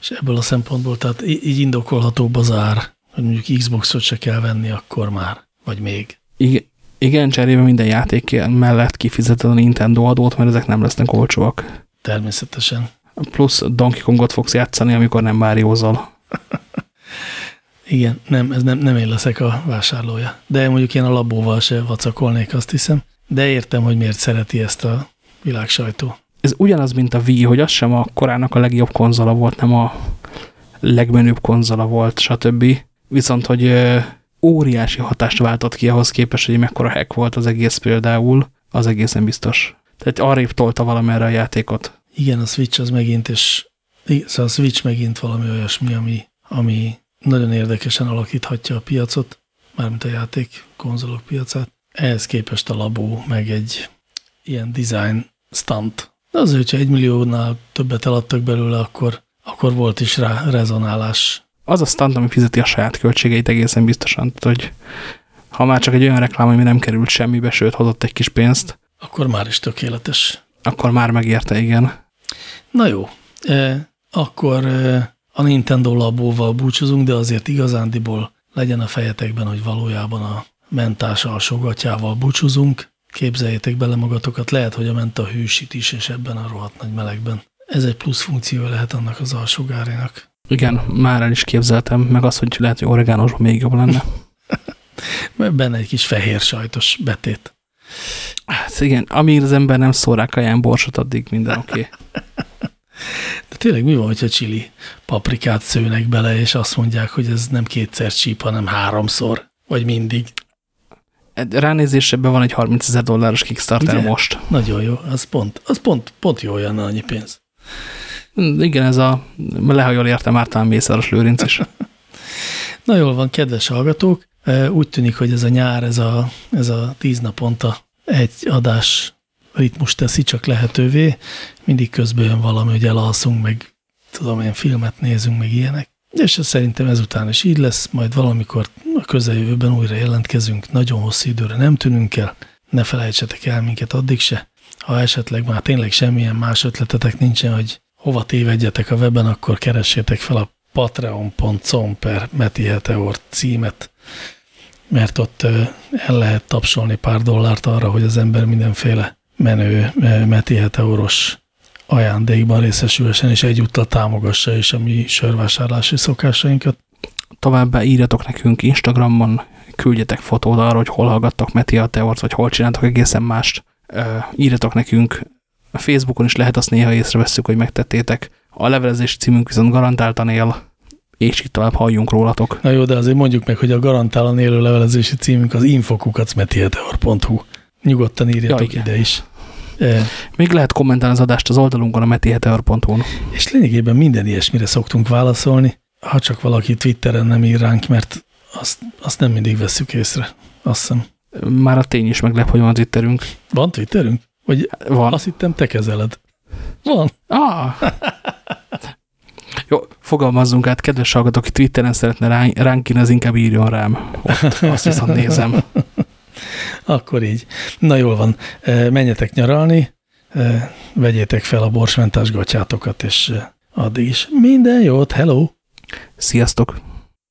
És ebből a szempontból, tehát így indokolhatóbb az ár, hogy mondjuk Xboxot se kell venni akkor már, vagy még. Igen, igen cserébe minden játék mellett kifizeted a Nintendo adót, mert ezek nem lesznek olcsóak. Természetesen plusz Donkey Kongot fogsz játszani, amikor nem Máriózol. Igen, nem, ez nem, nem én leszek a vásárlója. De mondjuk én a labóval se vacakolnék, azt hiszem. De értem, hogy miért szereti ezt a világ sajtó. Ez ugyanaz, mint a Wii, hogy az sem a korának a legjobb konzola volt, nem a legmenőbb konzola volt, stb. Viszont, hogy óriási hatást váltott ki ahhoz képest, hogy mekkora hack volt az egész például, az egészen biztos. Tehát arrébb tolta valamerre a játékot. Igen, a Switch az megint, és szóval a Switch megint valami olyasmi, ami, ami nagyon érdekesen alakíthatja a piacot, mármint a játék konzolok piacát. Ehhez képest a labó meg egy ilyen design stunt. De azért, hogyha egy milliónál többet eladtak belőle, akkor, akkor volt is rá rezonálás. Az a stunt, ami fizeti a saját költségeit egészen biztosan, hogy ha már csak egy olyan reklám, ami nem került semmibe, sőt hozott egy kis pénzt. Akkor már is tökéletes. Akkor már megérte, igen. Na jó, akkor a Nintendo labóval búcsúzunk, de azért igazándiból legyen a fejetekben, hogy valójában a mentás alsógatjával búcsúzunk. Képzeljétek bele magatokat, lehet, hogy a ment a hűsít is, és ebben a rohadt nagy melegben. Ez egy plusz funkció lehet annak az alsógárénak. Igen, már el is képzeltem, meg az, hogy lehet, hogy oregánosban még jobb lenne. Benne egy kis fehér sajtos betét. Hát igen, amíg az ember nem szól rá kaján borsot, addig minden oké. Okay. De tényleg mi van, hogyha csili paprikát szőnek bele, és azt mondják, hogy ez nem kétszer csíp, hanem háromszor, vagy mindig. Ránézésebben van egy 30 ezer dolláros Kickstarter Ugye? most. Nagyon jó, az pont, az pont, pont jó olyan annyi pénz. Igen, ez a, le, jól értem, Ártán Mészáros Lőrinc is. Na jól van, kedves hallgatók, úgy tűnik, hogy ez a nyár, ez a, ez a tíz naponta egy adás ritmus teszi csak lehetővé, mindig közben jön valami, hogy elalszunk, meg tudom én, filmet nézünk, meg ilyenek. És ez szerintem ezután is így lesz, majd valamikor a közeljövőben újra jelentkezünk, nagyon hosszú időre nem tűnünk el, ne felejtsetek el minket addig se. Ha esetleg már tényleg semmilyen más ötletetek nincsen, hogy hova tévedjetek a weben, akkor keressétek fel a patreon.com per Meti Heteor címet, mert ott el lehet tapsolni pár dollárt arra, hogy az ember mindenféle menő Meti Heteoros ajándékban részesülhessen, és egyúttal támogassa is a mi sörvásárlási szokásainkat. Továbbá írjatok nekünk Instagramon, küldjetek fotót arra, hogy hol hallgattok Meti Heteort, vagy hol csináltok egészen mást. Írjatok nekünk a Facebookon is lehet, azt néha észreveszünk, hogy megtettétek. A levelezés címünk viszont garantáltan él, és itt tovább halljunk rólatok. Na jó, de azért mondjuk meg, hogy a garantáltan élő levelezési címünk az infokukacmetieteor.hu. Nyugodtan írjatok ja, ide is. E, Még lehet kommentálni az adást az oldalunkon a metiheteor.hu-n. És lényegében minden ilyesmire szoktunk válaszolni, ha csak valaki Twitteren nem ír ránk, mert azt, azt nem mindig veszük észre. Azt hiszem. Már a tény is meglep, hogy van Twitterünk. Van Twitterünk? Vagy van. Azt hittem, te kezeled. Van. Ah. Jó, fogalmazzunk át, kedves hallgatók, aki Twitteren szeretne ránk az inkább írjon rám. Ott, azt viszont nézem. Akkor így. Na jól van, menjetek nyaralni, vegyétek fel a borsmentás gatyátokat, és addig is minden jót, hello! Sziasztok!